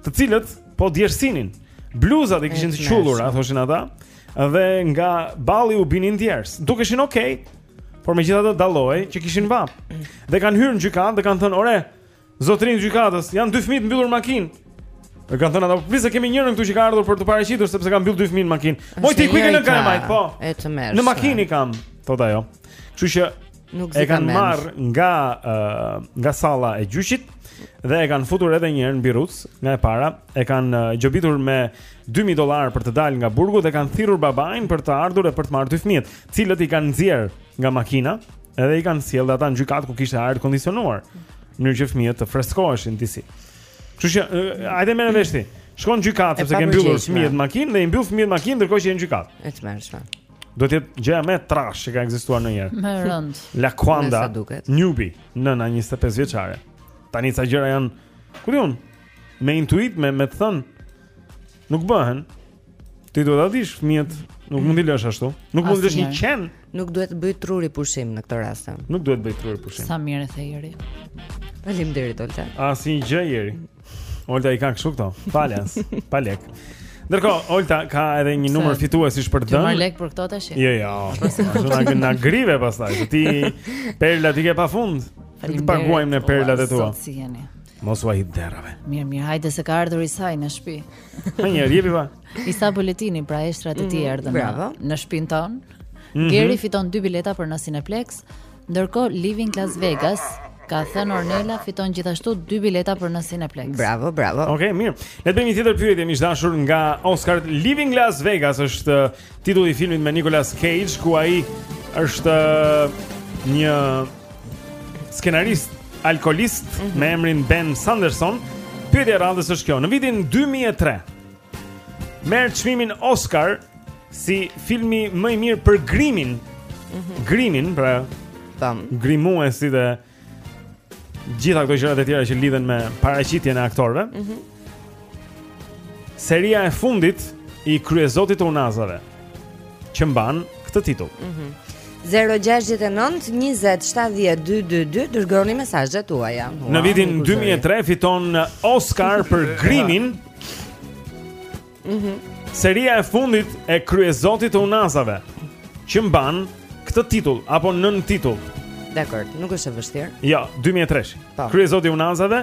të cilët po djersinin. Bluzat i kishin të qullura, thoshin ata, dhe nga balli u binin djersë. Dukeshin okay, por megjithatë dallohej që kishin vapë. Dhe kanë hyrë në gjykatë dhe kanë thënë, "Ore, Zotërinj të gjykatës, janë dy fëmijë të mbyllur në makinë. E kanë thënë ata, po prit se kemi njërin këtu që ka ardhur për t'u paraqitur sepse ka mbyllur dy fëmijë në makinë. Moj ti ku i ke kalamajtë, po. E të merr. Në makinë i kam, thotë ajo. Kështu që e kanë marrë nga uh, nga salla e gjyqit dhe e kanë futur edhe një herë në birucë, nga e para, e kanë uh, gjobitur me 2000 dollarë për të dalë nga burgu dhe kanë thirrur babain për të ardhur e për të marrë dy fëmijët, të cilët i kanë nxjerrë nga makina, edhe i kanë sjellë ata në gjykatë ku kishte ajër të kondicionuar, në mënyrë që fëmijët të freskoheshin disi. Kështu që, hajde merr vesh ti. Shkon në gjykatë sepse ke mbyllur fëmijët në makinë dhe i mbyll fëmijët në makinë ndërkohë që je në gjykatë. E tmerrshme. Do të jetë gjëja më e trashë që ka ekzistuar ndonjëherë. Më e rëndë. La Quanda, Newbie, nëna 25 vjeçare. Tani ca gjëra janë, ku di unë, me intuitë, me me të thënë nuk bëhen. Ti duhet ta dish fëmijët, nuk mund t'i lësh ashtu. Nuk mund të lësh një qen. Nuk duhet të bëjë truri pushim në këtë rast. Nuk duhet të bëjë truri pushim. Sa mirë the Jeri. Faleminderit Olta. Asnjë gjë Jeri. Olta i ka kështu këto. Falas, pa lek. Ndërkohë, Olta ka edhe një numër fituesish për të dhënë. Ti merr lek për këto tash? Jo, jo. Ashtu na na grive pastaj. Ti perla ti ke pafund. Faleminderit. Paguajmë në perlat e tua. Mos ua hip derrave. Mirë, mirë, hajde se ka ardhur Isai në shtëpi. Hajde jepi pra. Isa Boletini pra eshtrat e tij mhm, erdhën në, në shtëpinë tonë. Mm -hmm. Geri fiton dy bileta për në Cineplex. Ndërkohë Living Las Vegas Ka thën Ornela fiton gjithashtu dy bileta për në Cineplex. Bravo, bravo. Okej, okay, mirë. Le të bëjmë një tjetër pyetje miq të dashur nga Oscar Leaving Las Vegas është uh, titulli i filmit me Nicolas Cage ku ai është uh, një skenarist alkoolist mm -hmm. me emrin Ben Sanderson. Pyetja e radhës është kjo. Në vitin 2003 merr çmimin Oscar si filmi më i mirë për grimin. Mm -hmm. Grimin, pra, tam, grimuesi dhe gjithë këto gjërat e tjera që lidhen me paraqitjen e aktorëve. Mm -hmm. Seria e fundit i kryezotit të unazave që mban këtë titull. Mm -hmm. 069 20 70 222 dërgoni mesazhet tuaja. Wow, në vitin 2003 fiton Oscar për Grimin. Mhm. Mm Seria e fundit e kryezotit të unazave që mban këtë titull apo nëntitull. Dekord, nuk është e vështirë. Jo, 2003. Po. Kryezoti i unazave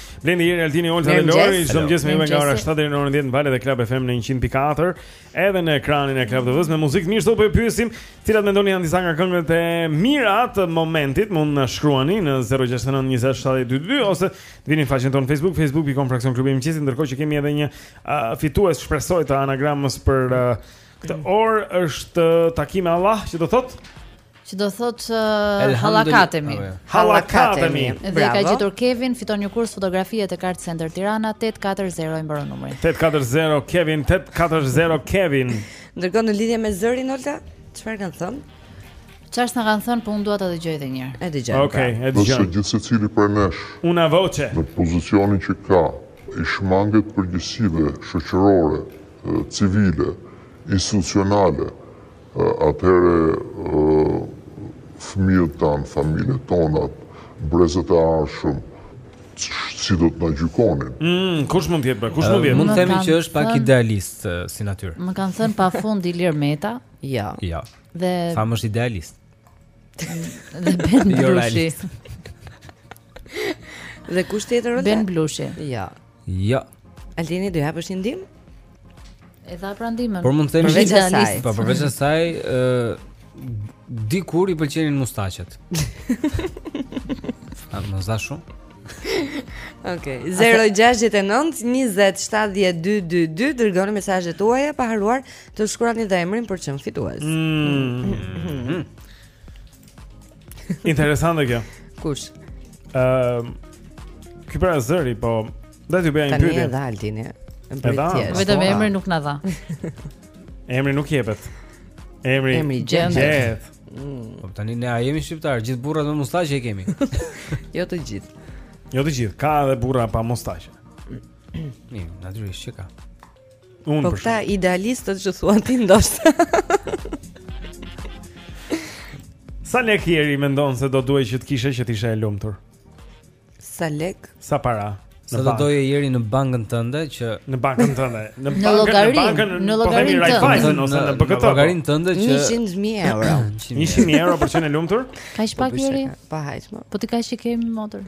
Blendi Geri Altini Olta dhe Lori çdo mëngjes me ju nga ora 7 deri në orën 10 në valët e Club FM në 100.4 edhe në ekranin e Club TV-s me muzikë të mirë sot po ju pyesim cilat mendoni janë disa nga këngët e mira të momentit mund na shkruani në 069 20 70 222 ose të vini në faqen tonë në Facebook facebook.com fraksion klubi i mëngjesit ndërkohë që kemi edhe një uh, fitues shpresoj të anagramës për uh, këtë orë është takime Allah që do thotë Që do thotë uh, Hallakatemi. Jo. Hallakatemi. Dhe e ka gjetur Kevin, fiton një kurs fotografie te Art Center Tirana 840 i mbaron numri. 840 Kevin, 840 Kevin. Ndërkohë në lidhje me zërin Olta, çfarë kanë thënë? Çfarë s'na kanë thënë, po unë dua ta dëgjoj edhe një herë. E dëgjoj. Pra. Okej, okay, e dëgjoj. Nëse gjithsecili prej nesh. Una voce. Në pozicionin që ka, i shmanget përgjegjësive shoqërore, civile, institucionale, Atëherë fëmijët tanë, familjet tona, brezët e ardhshëm, si do të na gjykonin. Mm, kush mund të jetë, pra, kush mund të jetë? Mund të themi që është pak idealist si natyrë. Më kanë thënë pafund Ilir Meta. Jo. Jo. Dhe Fam është idealist. Dhe Ben jo, Blushi. Dhe kush tjetër është? Ben Blushi. Jo. Jo. Altini do japësh një ndihmë? E dha pra ndihmën. Por mund të themi përveç asaj. Po përveç asaj, ë dikur i pëlqenin mustaqet. A ndihmova shumë? Ok, 0-6-9-20-70-222 Dërgoni mesazhet tuaja pa harruar të shkruani dhe emrin po qe fitues mm -hmm. Interesante kjo. Kush? Ëm ehm, uh, Ky pra zëri, po doja të bëja një pyetje. Tani e dha Altini. Vetëm emri nuk na dha. Emri nuk jepet. Emri Emri gjendet. Mm. Po tani ne a jemi shqiptarë, gjithë burrat me mustaqe i kemi. jo të gjithë. Jo të gjithë, ka edhe burra pa mustaqe. Mirë, natyrisht që ka. Unë po këta idealistët që thua ti ndoshta. Sa lek Jeri mendon se do duhej që të kishe që të ishe e lumtur? Sa lek? Sa para? Sa do doje Jeri në bankën tënde që në bankën tënde, në bankën në bankën në po llogarinë tënde, Raiffeisen ose në BKT. Në llogarinë tënde që 100.000 euro. 100.000 euro për të qenë e lumtur? Kaq pak po, Jeri? Pa hajt më. Po ti kaq që kemi motor.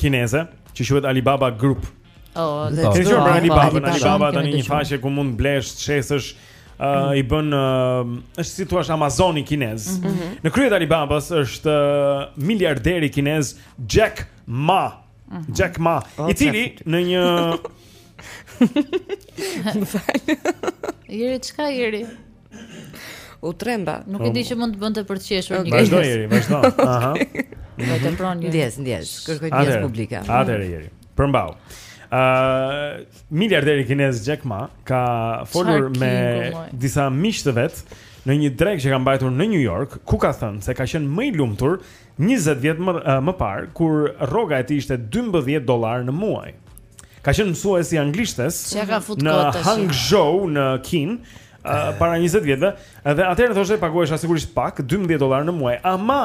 kineze që quhet Alibaba Group. Oh, dhe kemi qenë për Alibaba, Alibaba tani një faqe ku mund blesh, të shesësh, ë uh, i bën uh, është si thua Amazoni kinez. Mm -hmm. Në krye të Alibabas është uh, miliarderi kinez Jack Ma. Mm -hmm. Jack Ma, oh, i cili në një Më fal Jeri, çka Jeri? U tremba. Nuk e po, di që mund të bënte për të qeshur një gjë. Vazhdo Jeri, vazhdo. Aha. Do të pron një. Ndjesë, ndjesë. Kërkoj ndjesë publike. Atëherë Jeri. Përmbahu. Ë, uh, miliarderi kinez Jack Ma ka folur me disa miq të vet në një drekë që ka mbajtur në New York, ku ka thënë se ka qenë më i lumtur 20 vjet më uh, më parë kur rroga e tij ishte 12 dollarë në muaj. Ka qenë mësues i anglishtes në Hangzhou në Kinë Uh, para 20 vjetëve dhe atëherë thoshte paguhesha sigurisht pak 12 dollarë në muaj ama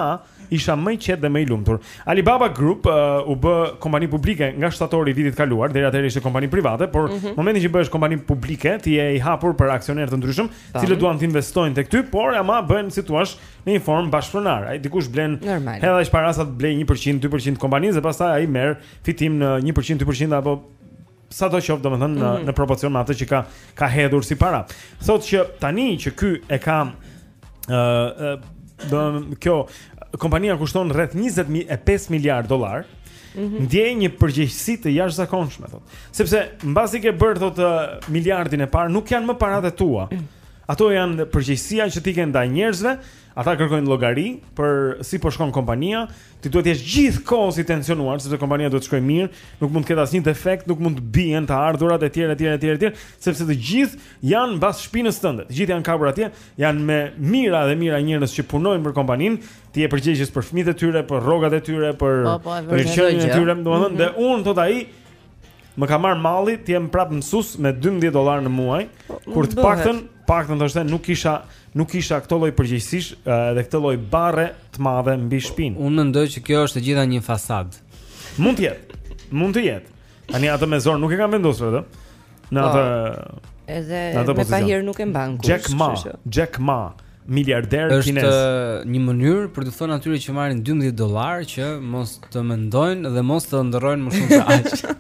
isha më i qetë dhe më i lumtur Alibaba Group uh, u bë kompani publike nga shtatori i vitit të kaluar deri atëherë ishte kompani private por mm -hmm. momentin që bëhesh kompani publike ti je i hapur për aksionerë të ndryshëm të cilët duan të investojnë tek ty por ama bëhen si thua në një formë bashkëpronarë ai dikush blen hedh aq para sa të blej 1% 2% të kompanisë dhe pastaj ai merr fitim në 1% 2% apo sado qoftë domethënë mm -hmm. në proporcion me atë që ka ka hedhur si para. Thotë që tani që ky e ka ë uh, uh, kjo kompania kushton rreth 25 miliard dollarë. Mm -hmm. Ndjej një përgjegjësi të jashtëzakonshme thotë. Sepse mbasi ke bërë thotë miliardin e parë, nuk janë më paratë e tua. Ato janë përgjegjësia që ti ke ndaj njerëzve Ata kërkojnë llogari për si po shkon kompania. Ti duhet të jesh gjithë kohës i tensionuar sepse kompania duhet të shkojë mirë, nuk mund të ketë asnjë defekt, nuk mund të bien të ardhurat etj etj etj etj, sepse të gjithë janë mbas shpinës tënde. Të gjithë janë kapur atje, janë me mijëra dhe mijëra njerëz që punojnë për kompaninë, ti je përgjegjës për fëmijët e tyre, për rrogat e tyre, për po, po, për shëndetin e tyre, domethënë, mm -hmm. dhe mhm. unë thotë ai Më ka marr malli të jem prap mësues me 12 dollarë në muaj, kur të paktën paktën thoshte nuk kisha nuk kisha këto lloj përgjegjësish edhe këtë lloj barre të madhe mbi shpinë. Unë mendoj që kjo është e gjitha një fasadë. Mund të jetë. Mund të jetë. Tani atë me zor nuk e kanë vendosur atë. Në po, atë edhe me pahir nuk e mban kush. Jack Ma, Jack Ma, miliarder kinez. Është një mënyrë për t'u thënë atyre që marrin 12 dollar që mos të mendojnë dhe mos të ëndërrojnë më shumë se aq.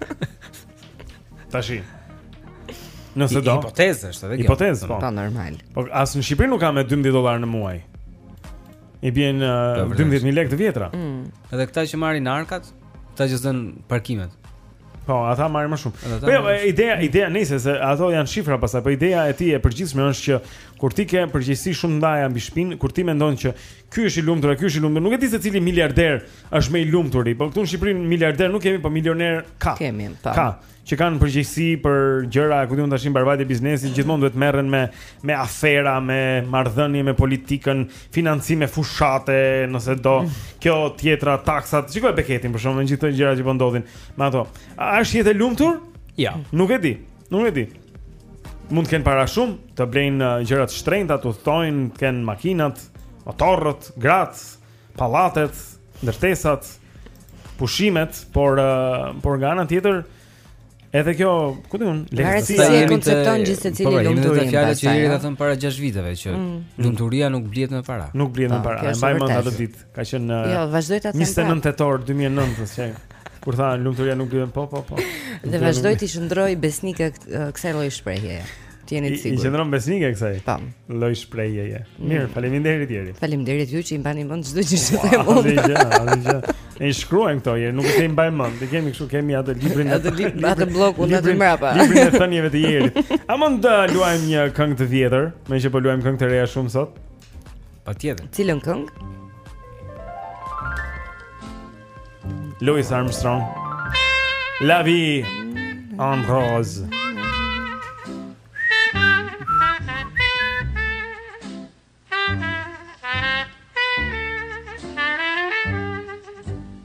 Tashi. Nëse do. Hipotezë është edhe kjo. Hipotezë, po. Po normal. Po as në Shqipëri nuk ka me 12 dollar në muaj. I bien uh, 12000 lekë të vjetra. Mm. Edhe këta që marrin arkat, këta që zënë parkimet. Po, ata marrin më shumë. Po, jo, ideja, ideja nëse se ato janë shifra pastaj, po ideja e tij e përgjithshme është që kur ti ke përgjegjësi shumë të mëdha mbi shpinë, kur ti mendon që Ky është i lumtur, a ky është i lumtur. Nuk e di se cili miliarder është më i lumturi, po këtu në Shqipëri miliarderë nuk kemi, po milionerë ka. Kemi, po. Ka, që kanë përgjegjësi për gjëra, ku di unë tash mbarëvajtje e biznesit, gjithmonë duhet merren me me afera, me marrëdhënie me politikën, financime fushate, nëse do, mm. kjo tjetra, taksat, shiko Beketin për shkakun gjithë këto gjëra që po ndodhin me ato. A është jetë e lumtur? Jo. Nuk e di. Nuk e di. Mund të kenë para shumë, të blejnë uh, gjëra të shtrenjta, të udhëtojnë, të kenë makinat, motorët, gratë, pallatet, ndërtesat, pushimet, por uh, por nga ana tjetër edhe kjo, ku di unë, lehtësia e koncepton gjithsecili po, lumturinë. Po, fjalët që Jeri ka thënë para 6 viteve që mm. lumturia nuk blihet me para. Nuk blihet me po, para, e mbaj mend atë ditë. Ka qenë në jo, vazhdoj ta them. 29 tetor 2009, që kur tha lumturia nuk blihet po po po. Dhe vazhdoj të qëndroj besnike kësaj lloj shprehjeje. Ti jeni të sigurt. I qëndron besnike kësaj. Po. Lloj shprehjeje. Mm. Mirë, faleminderit Jeri. Faleminderit ju që i mbani mend çdo gjë që them. Ai gjë, ai gjë. I shkruajmë këto Jeri, nuk e kemi mbaj mend. Ne kemi kështu, kemi atë librin atë librin atë bllokun atë mbrapa. Librin e thënieve të Jerit. A mund të luajmë një këngë të vjetër, meqë po luajmë këngë të reja shumë sot? Pa tjetër Cilën këng? Louis Armstrong La vie en rose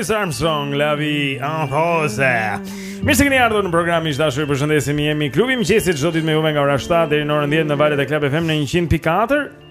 Louis Armstrong, La Vie en Rose. Mirë se keni ardhur në program të dashur. Ju përshëndesim. Jemi klubi i mëngjesit çdo ditë me ju nga ora 7 deri në orën 10 në valët e Club FM në 100.4.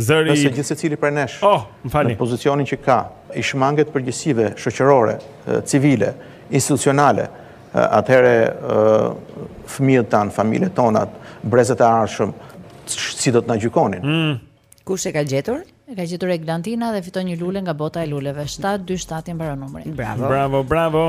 Zëri... Nëse gjithsecili prej nesh, oh, në pozicionin që ka, i shmanget përgjegjësive shoqërore, civile, institucionale, atëherë fëmijët tanë, familjet tona, brezat e ardhshëm, si do të na gjykonin. Mm. Kush e ka gjetur? E ka gjetur Eglantina dhe fiton një lule nga bota e luleve. 727 i mbaron numri. Bravo. Bravo, bravo,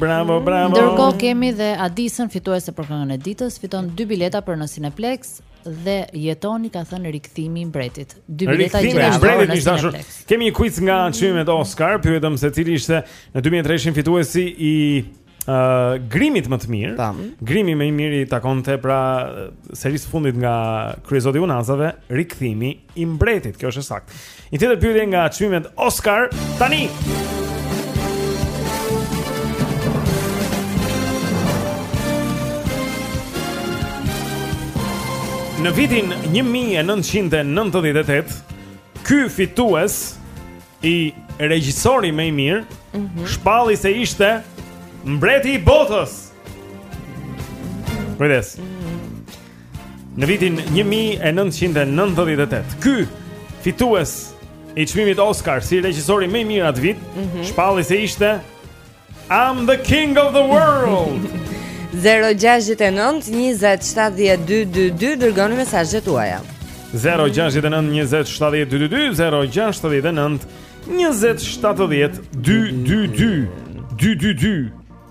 bravo, bravo. Ndërkohë kemi dhe Adisën fituese për këngën e ditës, fiton dy bileta për në Cineplex. dhe jetoni ka thënë rikthimi i mbretit. Dy bileta gjithashtu. Kemi një quiz nga çmimet Oscar, pyetëm se cili ishte në 2003-shin fituesi i uh, grimit më të mirë. Tam. Grimi më i mirë i takonte pra serisë së fundit nga kryezoti i Unazave, rikthimi i mbretit, kjo është e saktë. Një tjetër pyetje nga çmimet Oscar tani. Në vitin 1998, ky fitues i regjisori më i mirë, mm -hmm. shpalli se ishte mbreti i botës. Kujdes. Mm -hmm. Në vitin 1998, ky fitues i çmimit Oscar si regjisori më i mirë atë vit, mm -hmm. shpalli se ishte I'm the king of the world. 0-6-9-27-12-2 Dërgoni mesazhet tuaja 0-6-9-27-12-2 0-6-9-27-12-2 2-2-2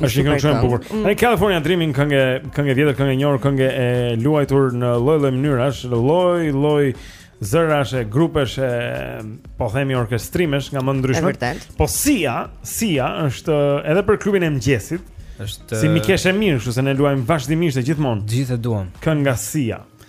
Është një këngë shumë e bukur. Mm. Në California Dreaming këngë, këngë e vjetër, këngë e njohur, këngë e luajtur në lloj-lloj mënyrash, lloj-lloj zërash e grupesh e po themi orkestrimesh nga më të ndryshmet. Po Sia, Sia është edhe për klubin e mëngjesit. Është si mikeshë e mirë, kështu se ne luajmë vazhdimisht e gjithmonë. Gjithë e duam. këngë nga Sia.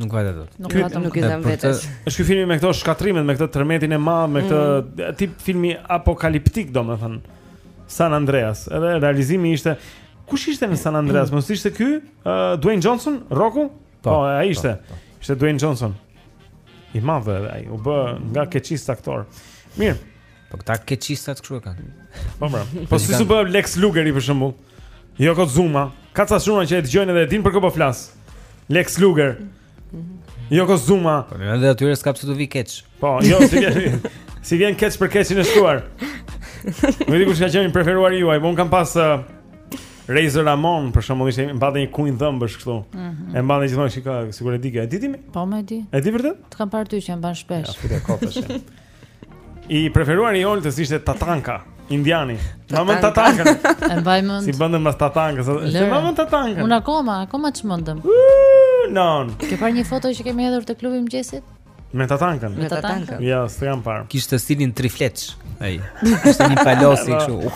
Nuk vajte dot. Nuk vajte, nuk i dhan vetes. Është ky filmi me këto shkatërrimet, me këtë tërmetin e madh, me këtë mm. tip filmi apokaliptik, domethënë. San Andreas. Edhe realizimi ishte kush ishte në San Andreas? Mos ishte ky? Uh, Dwayne Johnson, Roku? Po, po ai ishte. Po, po. Ishte Dwayne Johnson. I madh edhe ai, u bë nga keqist aktor. Mirë. Po këta keqistët kështu e kanë. Po pra. Po si s'u bë Lex Lugeri për shembull. Jo kot Zuma. Ka ca shumë që e dëgjojnë dhe e dinë për kë po flas. Lex Luger. Jo kot Zuma. Po ne edhe atyre s'ka pse t'u vijë keq. Po, jo s'i vjen. S'i vjen keq për keqin e shkuar. S'e di kush ka qenë i preferuari juaj, po un kam pas uh, Razor Ramon për shembull ishte mbante një kunj dhëmbësh kështu. Mm -hmm. E mbante gjithmonë shikoj sigurisht e di kë. E di ti? Po më e di. E di vërtet? Të kam parë ty që e mban shpesh. Ja, futë kopës. I preferuar i Oltës ishte Tatanka, indiani. Mbaj mend Tatankën. E mbaj mend. Çmendem mbas Tatankës. S'e mbaj mend Tatankën. Unë akoma, akoma çmendem. Non. Ke parë një foto që kemi hedhur te klubi i mëngjesit? Me Tatankën. Me Tatankën. Ja, s'e kam parë. Kishte stilin trifleç ai. Ishte një palosi kështu.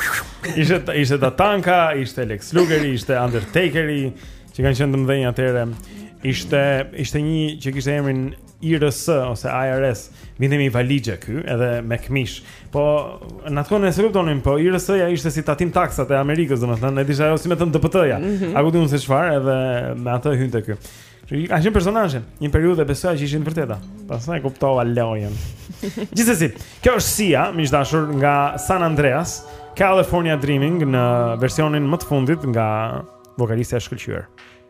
Ishte ishte Tatanka, ishte Lex Lugeri, ishte Undertakeri, që kanë qenë të mëdhenj atëherë. Ishte ishte një që kishte emrin IRS ose IRS, vinte me valixhe ky, edhe me këmish. Po në atë kohë nëse kuptonin, po IRS-ja ishte si tatim taksat e Amerikës, domethënë, e disha ajo si me thënë DPT-ja. Mm -hmm. A ku di unë se çfarë, edhe me atë hynte ky. Që ka qenë personazhe, një periudhë besoja që ishin të vërteta. Pastaj kuptova lojën. Gjithsesi, kjo është Sia, miq dashur nga San Andreas, California Dreaming në versionin më të fundit nga vokalistja e shkëlqyer.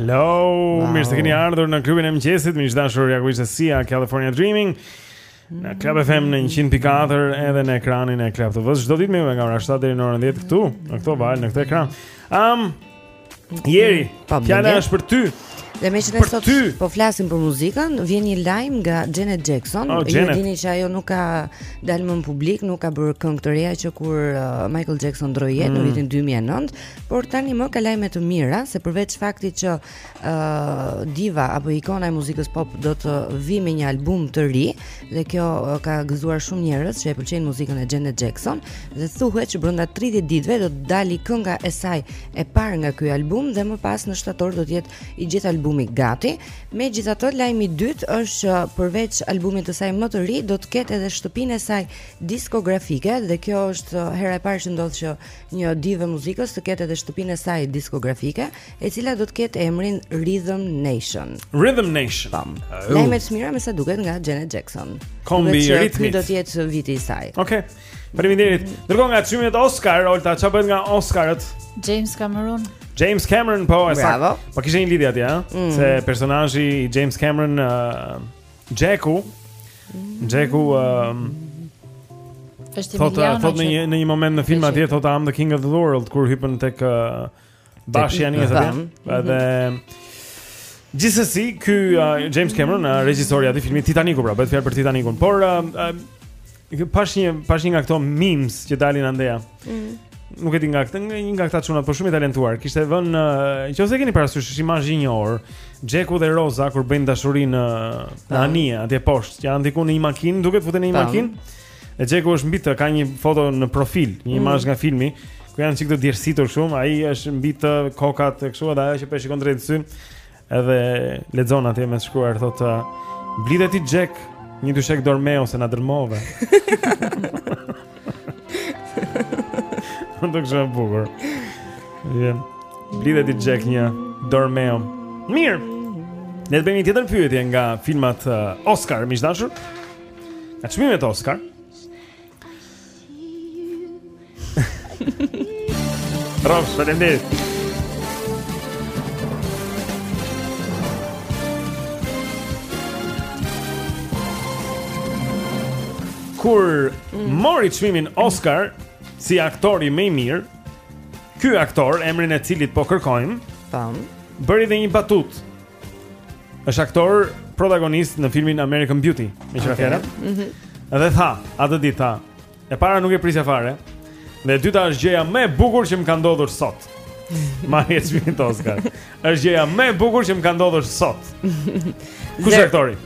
Hello, wow. mirë se keni ardhur në klubin e mëngjesit. Miq dashur, ja ku ishte Sia California Dreaming. Në Club FM në 100.4 edhe në ekranin e Club TV. Çdo ditë nga ora 7 deri në orën 10 këtu, në këtë valë, në këtë ekran. Am um, Jeri, fjala është për ty. Dhe meqë ne sot ty. po flasim për muzikën, vjen një lajm nga Janet Jackson. Oh, Ju dini që ajo nuk ka dalë më në publik, nuk ka bërë këngë të reja që kur uh, Michael Jackson ndërroi jetë mm. në vitin 2009. Por tanimë ka lajme të mira se përveç faktit që ë uh, diva apo ikona e muzikës pop do të vijë me një album të ri dhe kjo uh, ka gëzuar shumë njerëz që e pëlqejnë muzikën e Janet Jackson dhe thuhet që brenda 30 ditëve do të dali kënga e saj e parë nga ky album dhe më pas në shtator do të jetë i gjithë albumi gati. Megjithatë lajmi i dytë është që përveç albumit të saj më të ri do të ketë edhe shtëpinë e saj diskografike dhe kjo është uh, hera e parë që ndodh që Një divë e muzikës të ketë edhe shtëpinë e saj diskografike, e cila do të ketë emrin Rhythm Nation. Rhythm Nation. Pam. Uh, Lajme të mira me sa duket nga Janet Jackson. Kombi i ritmit. Ky do të jetë viti i saj. Okej. Okay. Faleminderit. Dërgoj nga çmimet Oscar, Olta, çfarë mbetet nga Oscarët? James Cameron. James Cameron po, e saktë. Po kishte një lidhje atje, ëh, mm. se personazhi i James Cameron uh, Xheku. Xheku um, është thotë Emiliano. Thotë në një në një moment në film atje thotë I'm the king of the world kur hypën tek uh, bashi i anijes. Edhe Gjithsesi, ky uh, James Cameron, uh, regjisori i atij filmit Titaniku, pra, bëhet fjalë për Titanikun. Por uh, uh, Pashë një, pashë një nga këto memes që dalin andej mm. Nuk e di nga këta, një nga këta çunat, po shumë i talentuar Kishte vënë, uh, nëqoftëse keni parasysh, është imazh i njohur Xheku dhe Roza, kur bëjnë dashuri në, në Anije, atje poshtë Që janë diku në një makinë, duket futen në një makinë E Xheku është mbi të, ka një foto në profil, një mm. imazh nga filmi Ku janë çikë të djersitur shumë, ai është mbi të kokat kështu Dhe ajo që po e shikon drejt të Edhe lexon atje me të shkruar thotë uh, blije dhe ti Jack një dyshek dormeo se na dërmove. M'u duk shumë e bukur. Je. Blije dhe ti Jack një dormeo. Mirë. Ne të bëjmë një tjetër pyetje nga filmat uh, Oscar, miq dashur. Nga çmimet Oscar. Rob, faleminderit. Kur mm. mori çmimin Oscar si aktori më i mirë, ky aktor, emrin e cilit po kërkojmë, tam, bëri dhe një batutë Është aktor protagonist në filmin American Beauty, meqë ra fjala. Mhm. Dhe tha, atë ditë tha, e para nuk e prisja fare, dhe e dyta është gjëja më e bukur që më ka ndodhur sot. Marr çmimin Oscar. Është gjëja më e bukur që më ka ndodhur sot. Kush është aktori?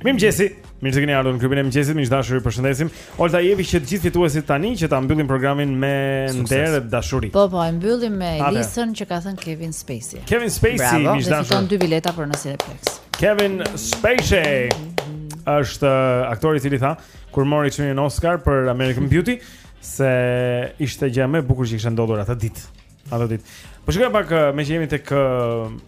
Mirëmëngjesi, mirë se keni ardhur në klubin e mëngjesit, miq të dashur ju përshëndesim Olta jepi që të gjithë fituesit tani që ta mbyllim programin me nder dhe dashuri Po, po, e mbyllim me Elisën që ka thënë Kevin Spacey Kevin Spacey, Bravo, miq të dashur Bravo, dhe fiton dy bileta për në Cineplex Kevin Spacey është uh, aktori i cili tha Kur mori çmimin Oscar për American Beauty Se ishte gjëja më e bukur që kishte ndodhur atë ditë Atë ditë. Po shikoja pak eh, meqë jemi tek eh,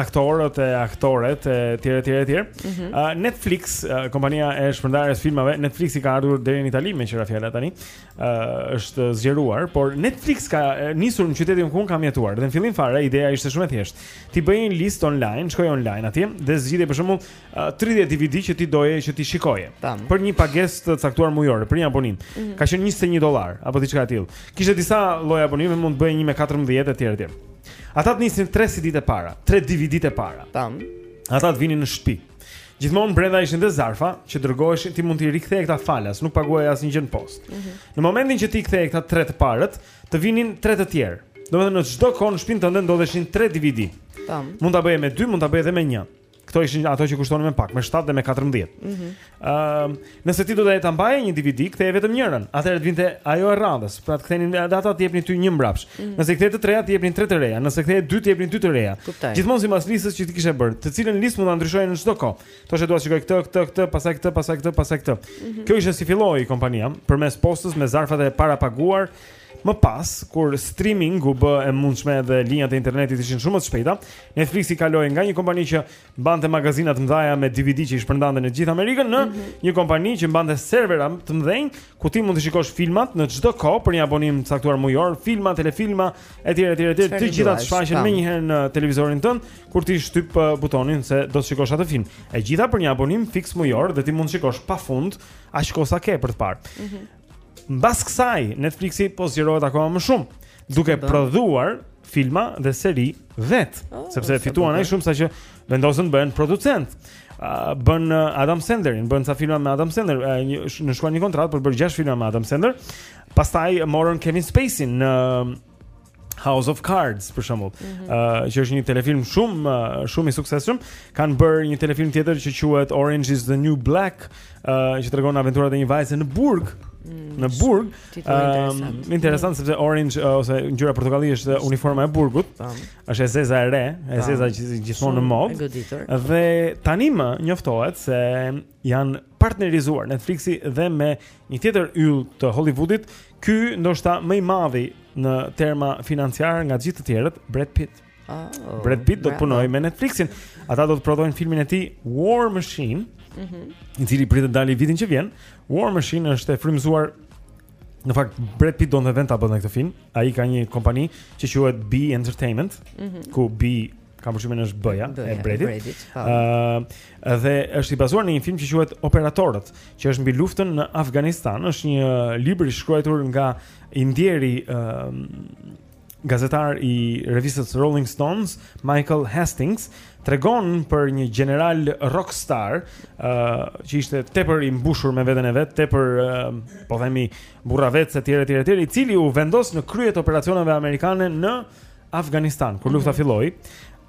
aktorët e aktoret e tjera e tjera e tjera. Mm -hmm. uh, Netflix, uh, kompania e shpërndarjes së filmave, Netflixi ka ardhur deri në Itali meqë ra fjala tani. Uh, është zgjeruar, por Netflix ka nisur në qytetin ku un kam jetuar. Dhe në fillim fare ideja ishte shumë e thjeshtë. Ti bëje një listë online, shkoje online atje dhe zgjidhje për shembull 30 DVD që ti doje që t'i shikoje për një pagesë të caktuar mujore, për një abonim. Mm -hmm. Ka qenë 21 dollar apo diçka e tillë. Kishte disa lloje abonimi, mund të bëje një me 14 etj etj. Ata të nisnin 3 CD-të e para, 3 DVD-të e para. Tam. Ata të vinin në shtëpi. Gjithmonë brenda ishin dhe zarfa që dërgoheshin, ti mund t'i riktheje këta falas, nuk paguaje asnjë gjë në postë. Mm -hmm. Në momentin që ti ktheje këta 3 të parët, të vinin 3 të tjerë. Domethënë në çdo kohë në shtëpinë tënde ndodheshin 3 DVD. Tam. Mund ta bëje me 2, mund ta bëje edhe me 1. Këto ishin ato që kushtonin më pak, me 7 dhe me 14. Ëh, mm -hmm. uh, nëse ti doje ta mbaje një DVD, ktheje vetëm njërin. Atëherë të vinte ajo e radhës. Pra të kthenin edhe ata të jepnin ty një mbrapsh. Mm -hmm. Nëse ktheje të treja, të jepnin tre të reja. Nëse ktheje dy, të jepnin dy të reja. Gjithmonë sipas listës që ti kishe bërë, të cilën listë mund ta ndryshoje në çdo kohë. Thoshe dua të shikoj këtë, këtë, këtë, pastaj këtë, pastaj këtë, pastaj këtë. Mm -hmm. Kjo ishte si filloi kompania, përmes postës me zarfa të parapaguar, Më pas, kur streaming u bë e mundshme dhe linjat e internetit ishin shumë më të shpejta, Netflixi kaloi nga një kompani që mbante magazina të mëdha me DVD që i shpërndante në të gjithë Amerikën në mm -hmm. një kompani që mbante servera të mëdhenj ku ti mund të shikosh filmat në çdo kohë për një abonim të caktuar mujor, filma, telefilma etj etj etj, të gjitha të shfaqen po. menjëherë në televizorin tënd kur ti shtyp uh, butonin se do të shikosh atë film. E gjitha për një abonim fiks mujor dhe ti mund të shikosh pafund aq kohë sa ke për të parë. Mm -hmm. Mbas kësaj, Netflixi po zgjerohet akoma më shumë, duke prodhuar filma dhe seri vet, oh, sepse fituan aq shumë sa që vendosën të bëhen producent. Uh, bën Adam Sandlerin, bën ca filma me Adam Sandler, uh, një, nënshkruan një kontratë për të bërë 6 filma me Adam Sandler. Pastaj morën Kevin Spacey në House of Cards për shembull, ëh mm -hmm. uh, që është një telefilm shumë uh, shumë i suksesshëm, kanë bërë një telefilm tjetër që quhet Orange is the New Black, ëh uh, që tregon aventurat e një vajze në burg, Mm, në burg. Ëm interesant, um, interesant sepse orange uh, ose ngjyra portokalli është uniforma e burgut. Tam. Është e zeza e re, e zeza që është gjithmonë në modë. Dhe tanimë njoftohet se janë partnerizuar Netflixi dhe me një tjetër yll të Hollywoodit, ky ndoshta më i madhi në terma financiar nga të gjithë të tjerët, Brad Pitt. Oh, Brad Pitt do të punojë me Netflixin. Ata do të prodhojnë filmin e tij War Machine, mm -hmm. i cili pritet të dalë vitin që vjen. War Machine është e frymëzuar Në fakt Brad Pitt donte vetë ta bënte këtë film. Ai ka një kompani që quhet B Entertainment, mm -hmm. ku B Kam përshtypjen është B-ja e Bredit. Po. Ëh, dhe është i bazuar në një film që quhet Operatorët, që është mbi luftën në Afganistan. Është një libër i shkruajtur nga i ndjeri gazetar i revistës Rolling Stones, Michael Hastings, tregon për një gjeneral rockstar, ë uh, që ishte tepër i mbushur me veten e vet, tepër uh, po themi burravec etj etj etj, i cili u vendos në krye të operacioneve amerikane në Afganistan, kur lufta mhm. filloi.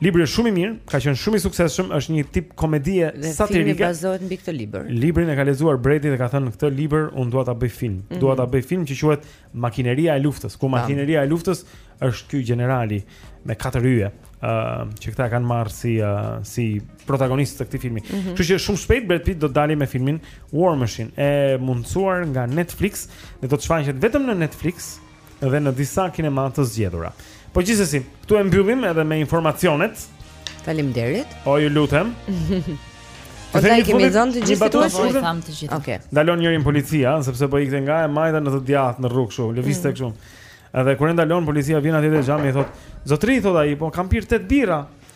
Libri është shumë i mirë, ka qenë shumë i suksesshëm, është një tip komedie satirike. Filmi bazohet mbi këtë libër. Librin e ka lexuar Bredi dhe ka thënë këtë libër unë dua ta bëj film. Mm -hmm. Dua ta bëj film që quhet Makineria e luftës, ku makineria e luftës është ky gjenerali me katër yje, ë uh, që këta kanë marrë si uh, si protagonist të këtij filmi. Mhm. Kështu mm -hmm. që shumë shpejt Brad Pitt do të dalë me filmin War Machine, e mundësuar nga Netflix, dhe do të shfaqet vetëm në Netflix dhe në disa kinema të zgjedhura. Po gjithsesi, këtu e mbyllim edhe me informacionet. Faleminderit. O ju lutem. Po ta kemi dhënë të gjithë tuaj shumë tham të gjithë. Okej. Okay. Ndalon njërin policia sepse po ikte nga e majta në të djathtë në rrugë kështu, lëvizte mm. kështu. Edhe kur e ndalon policia vjen atje te xhami i thotë, "Zotri," thotë ai, "po kam pirë tetë birra."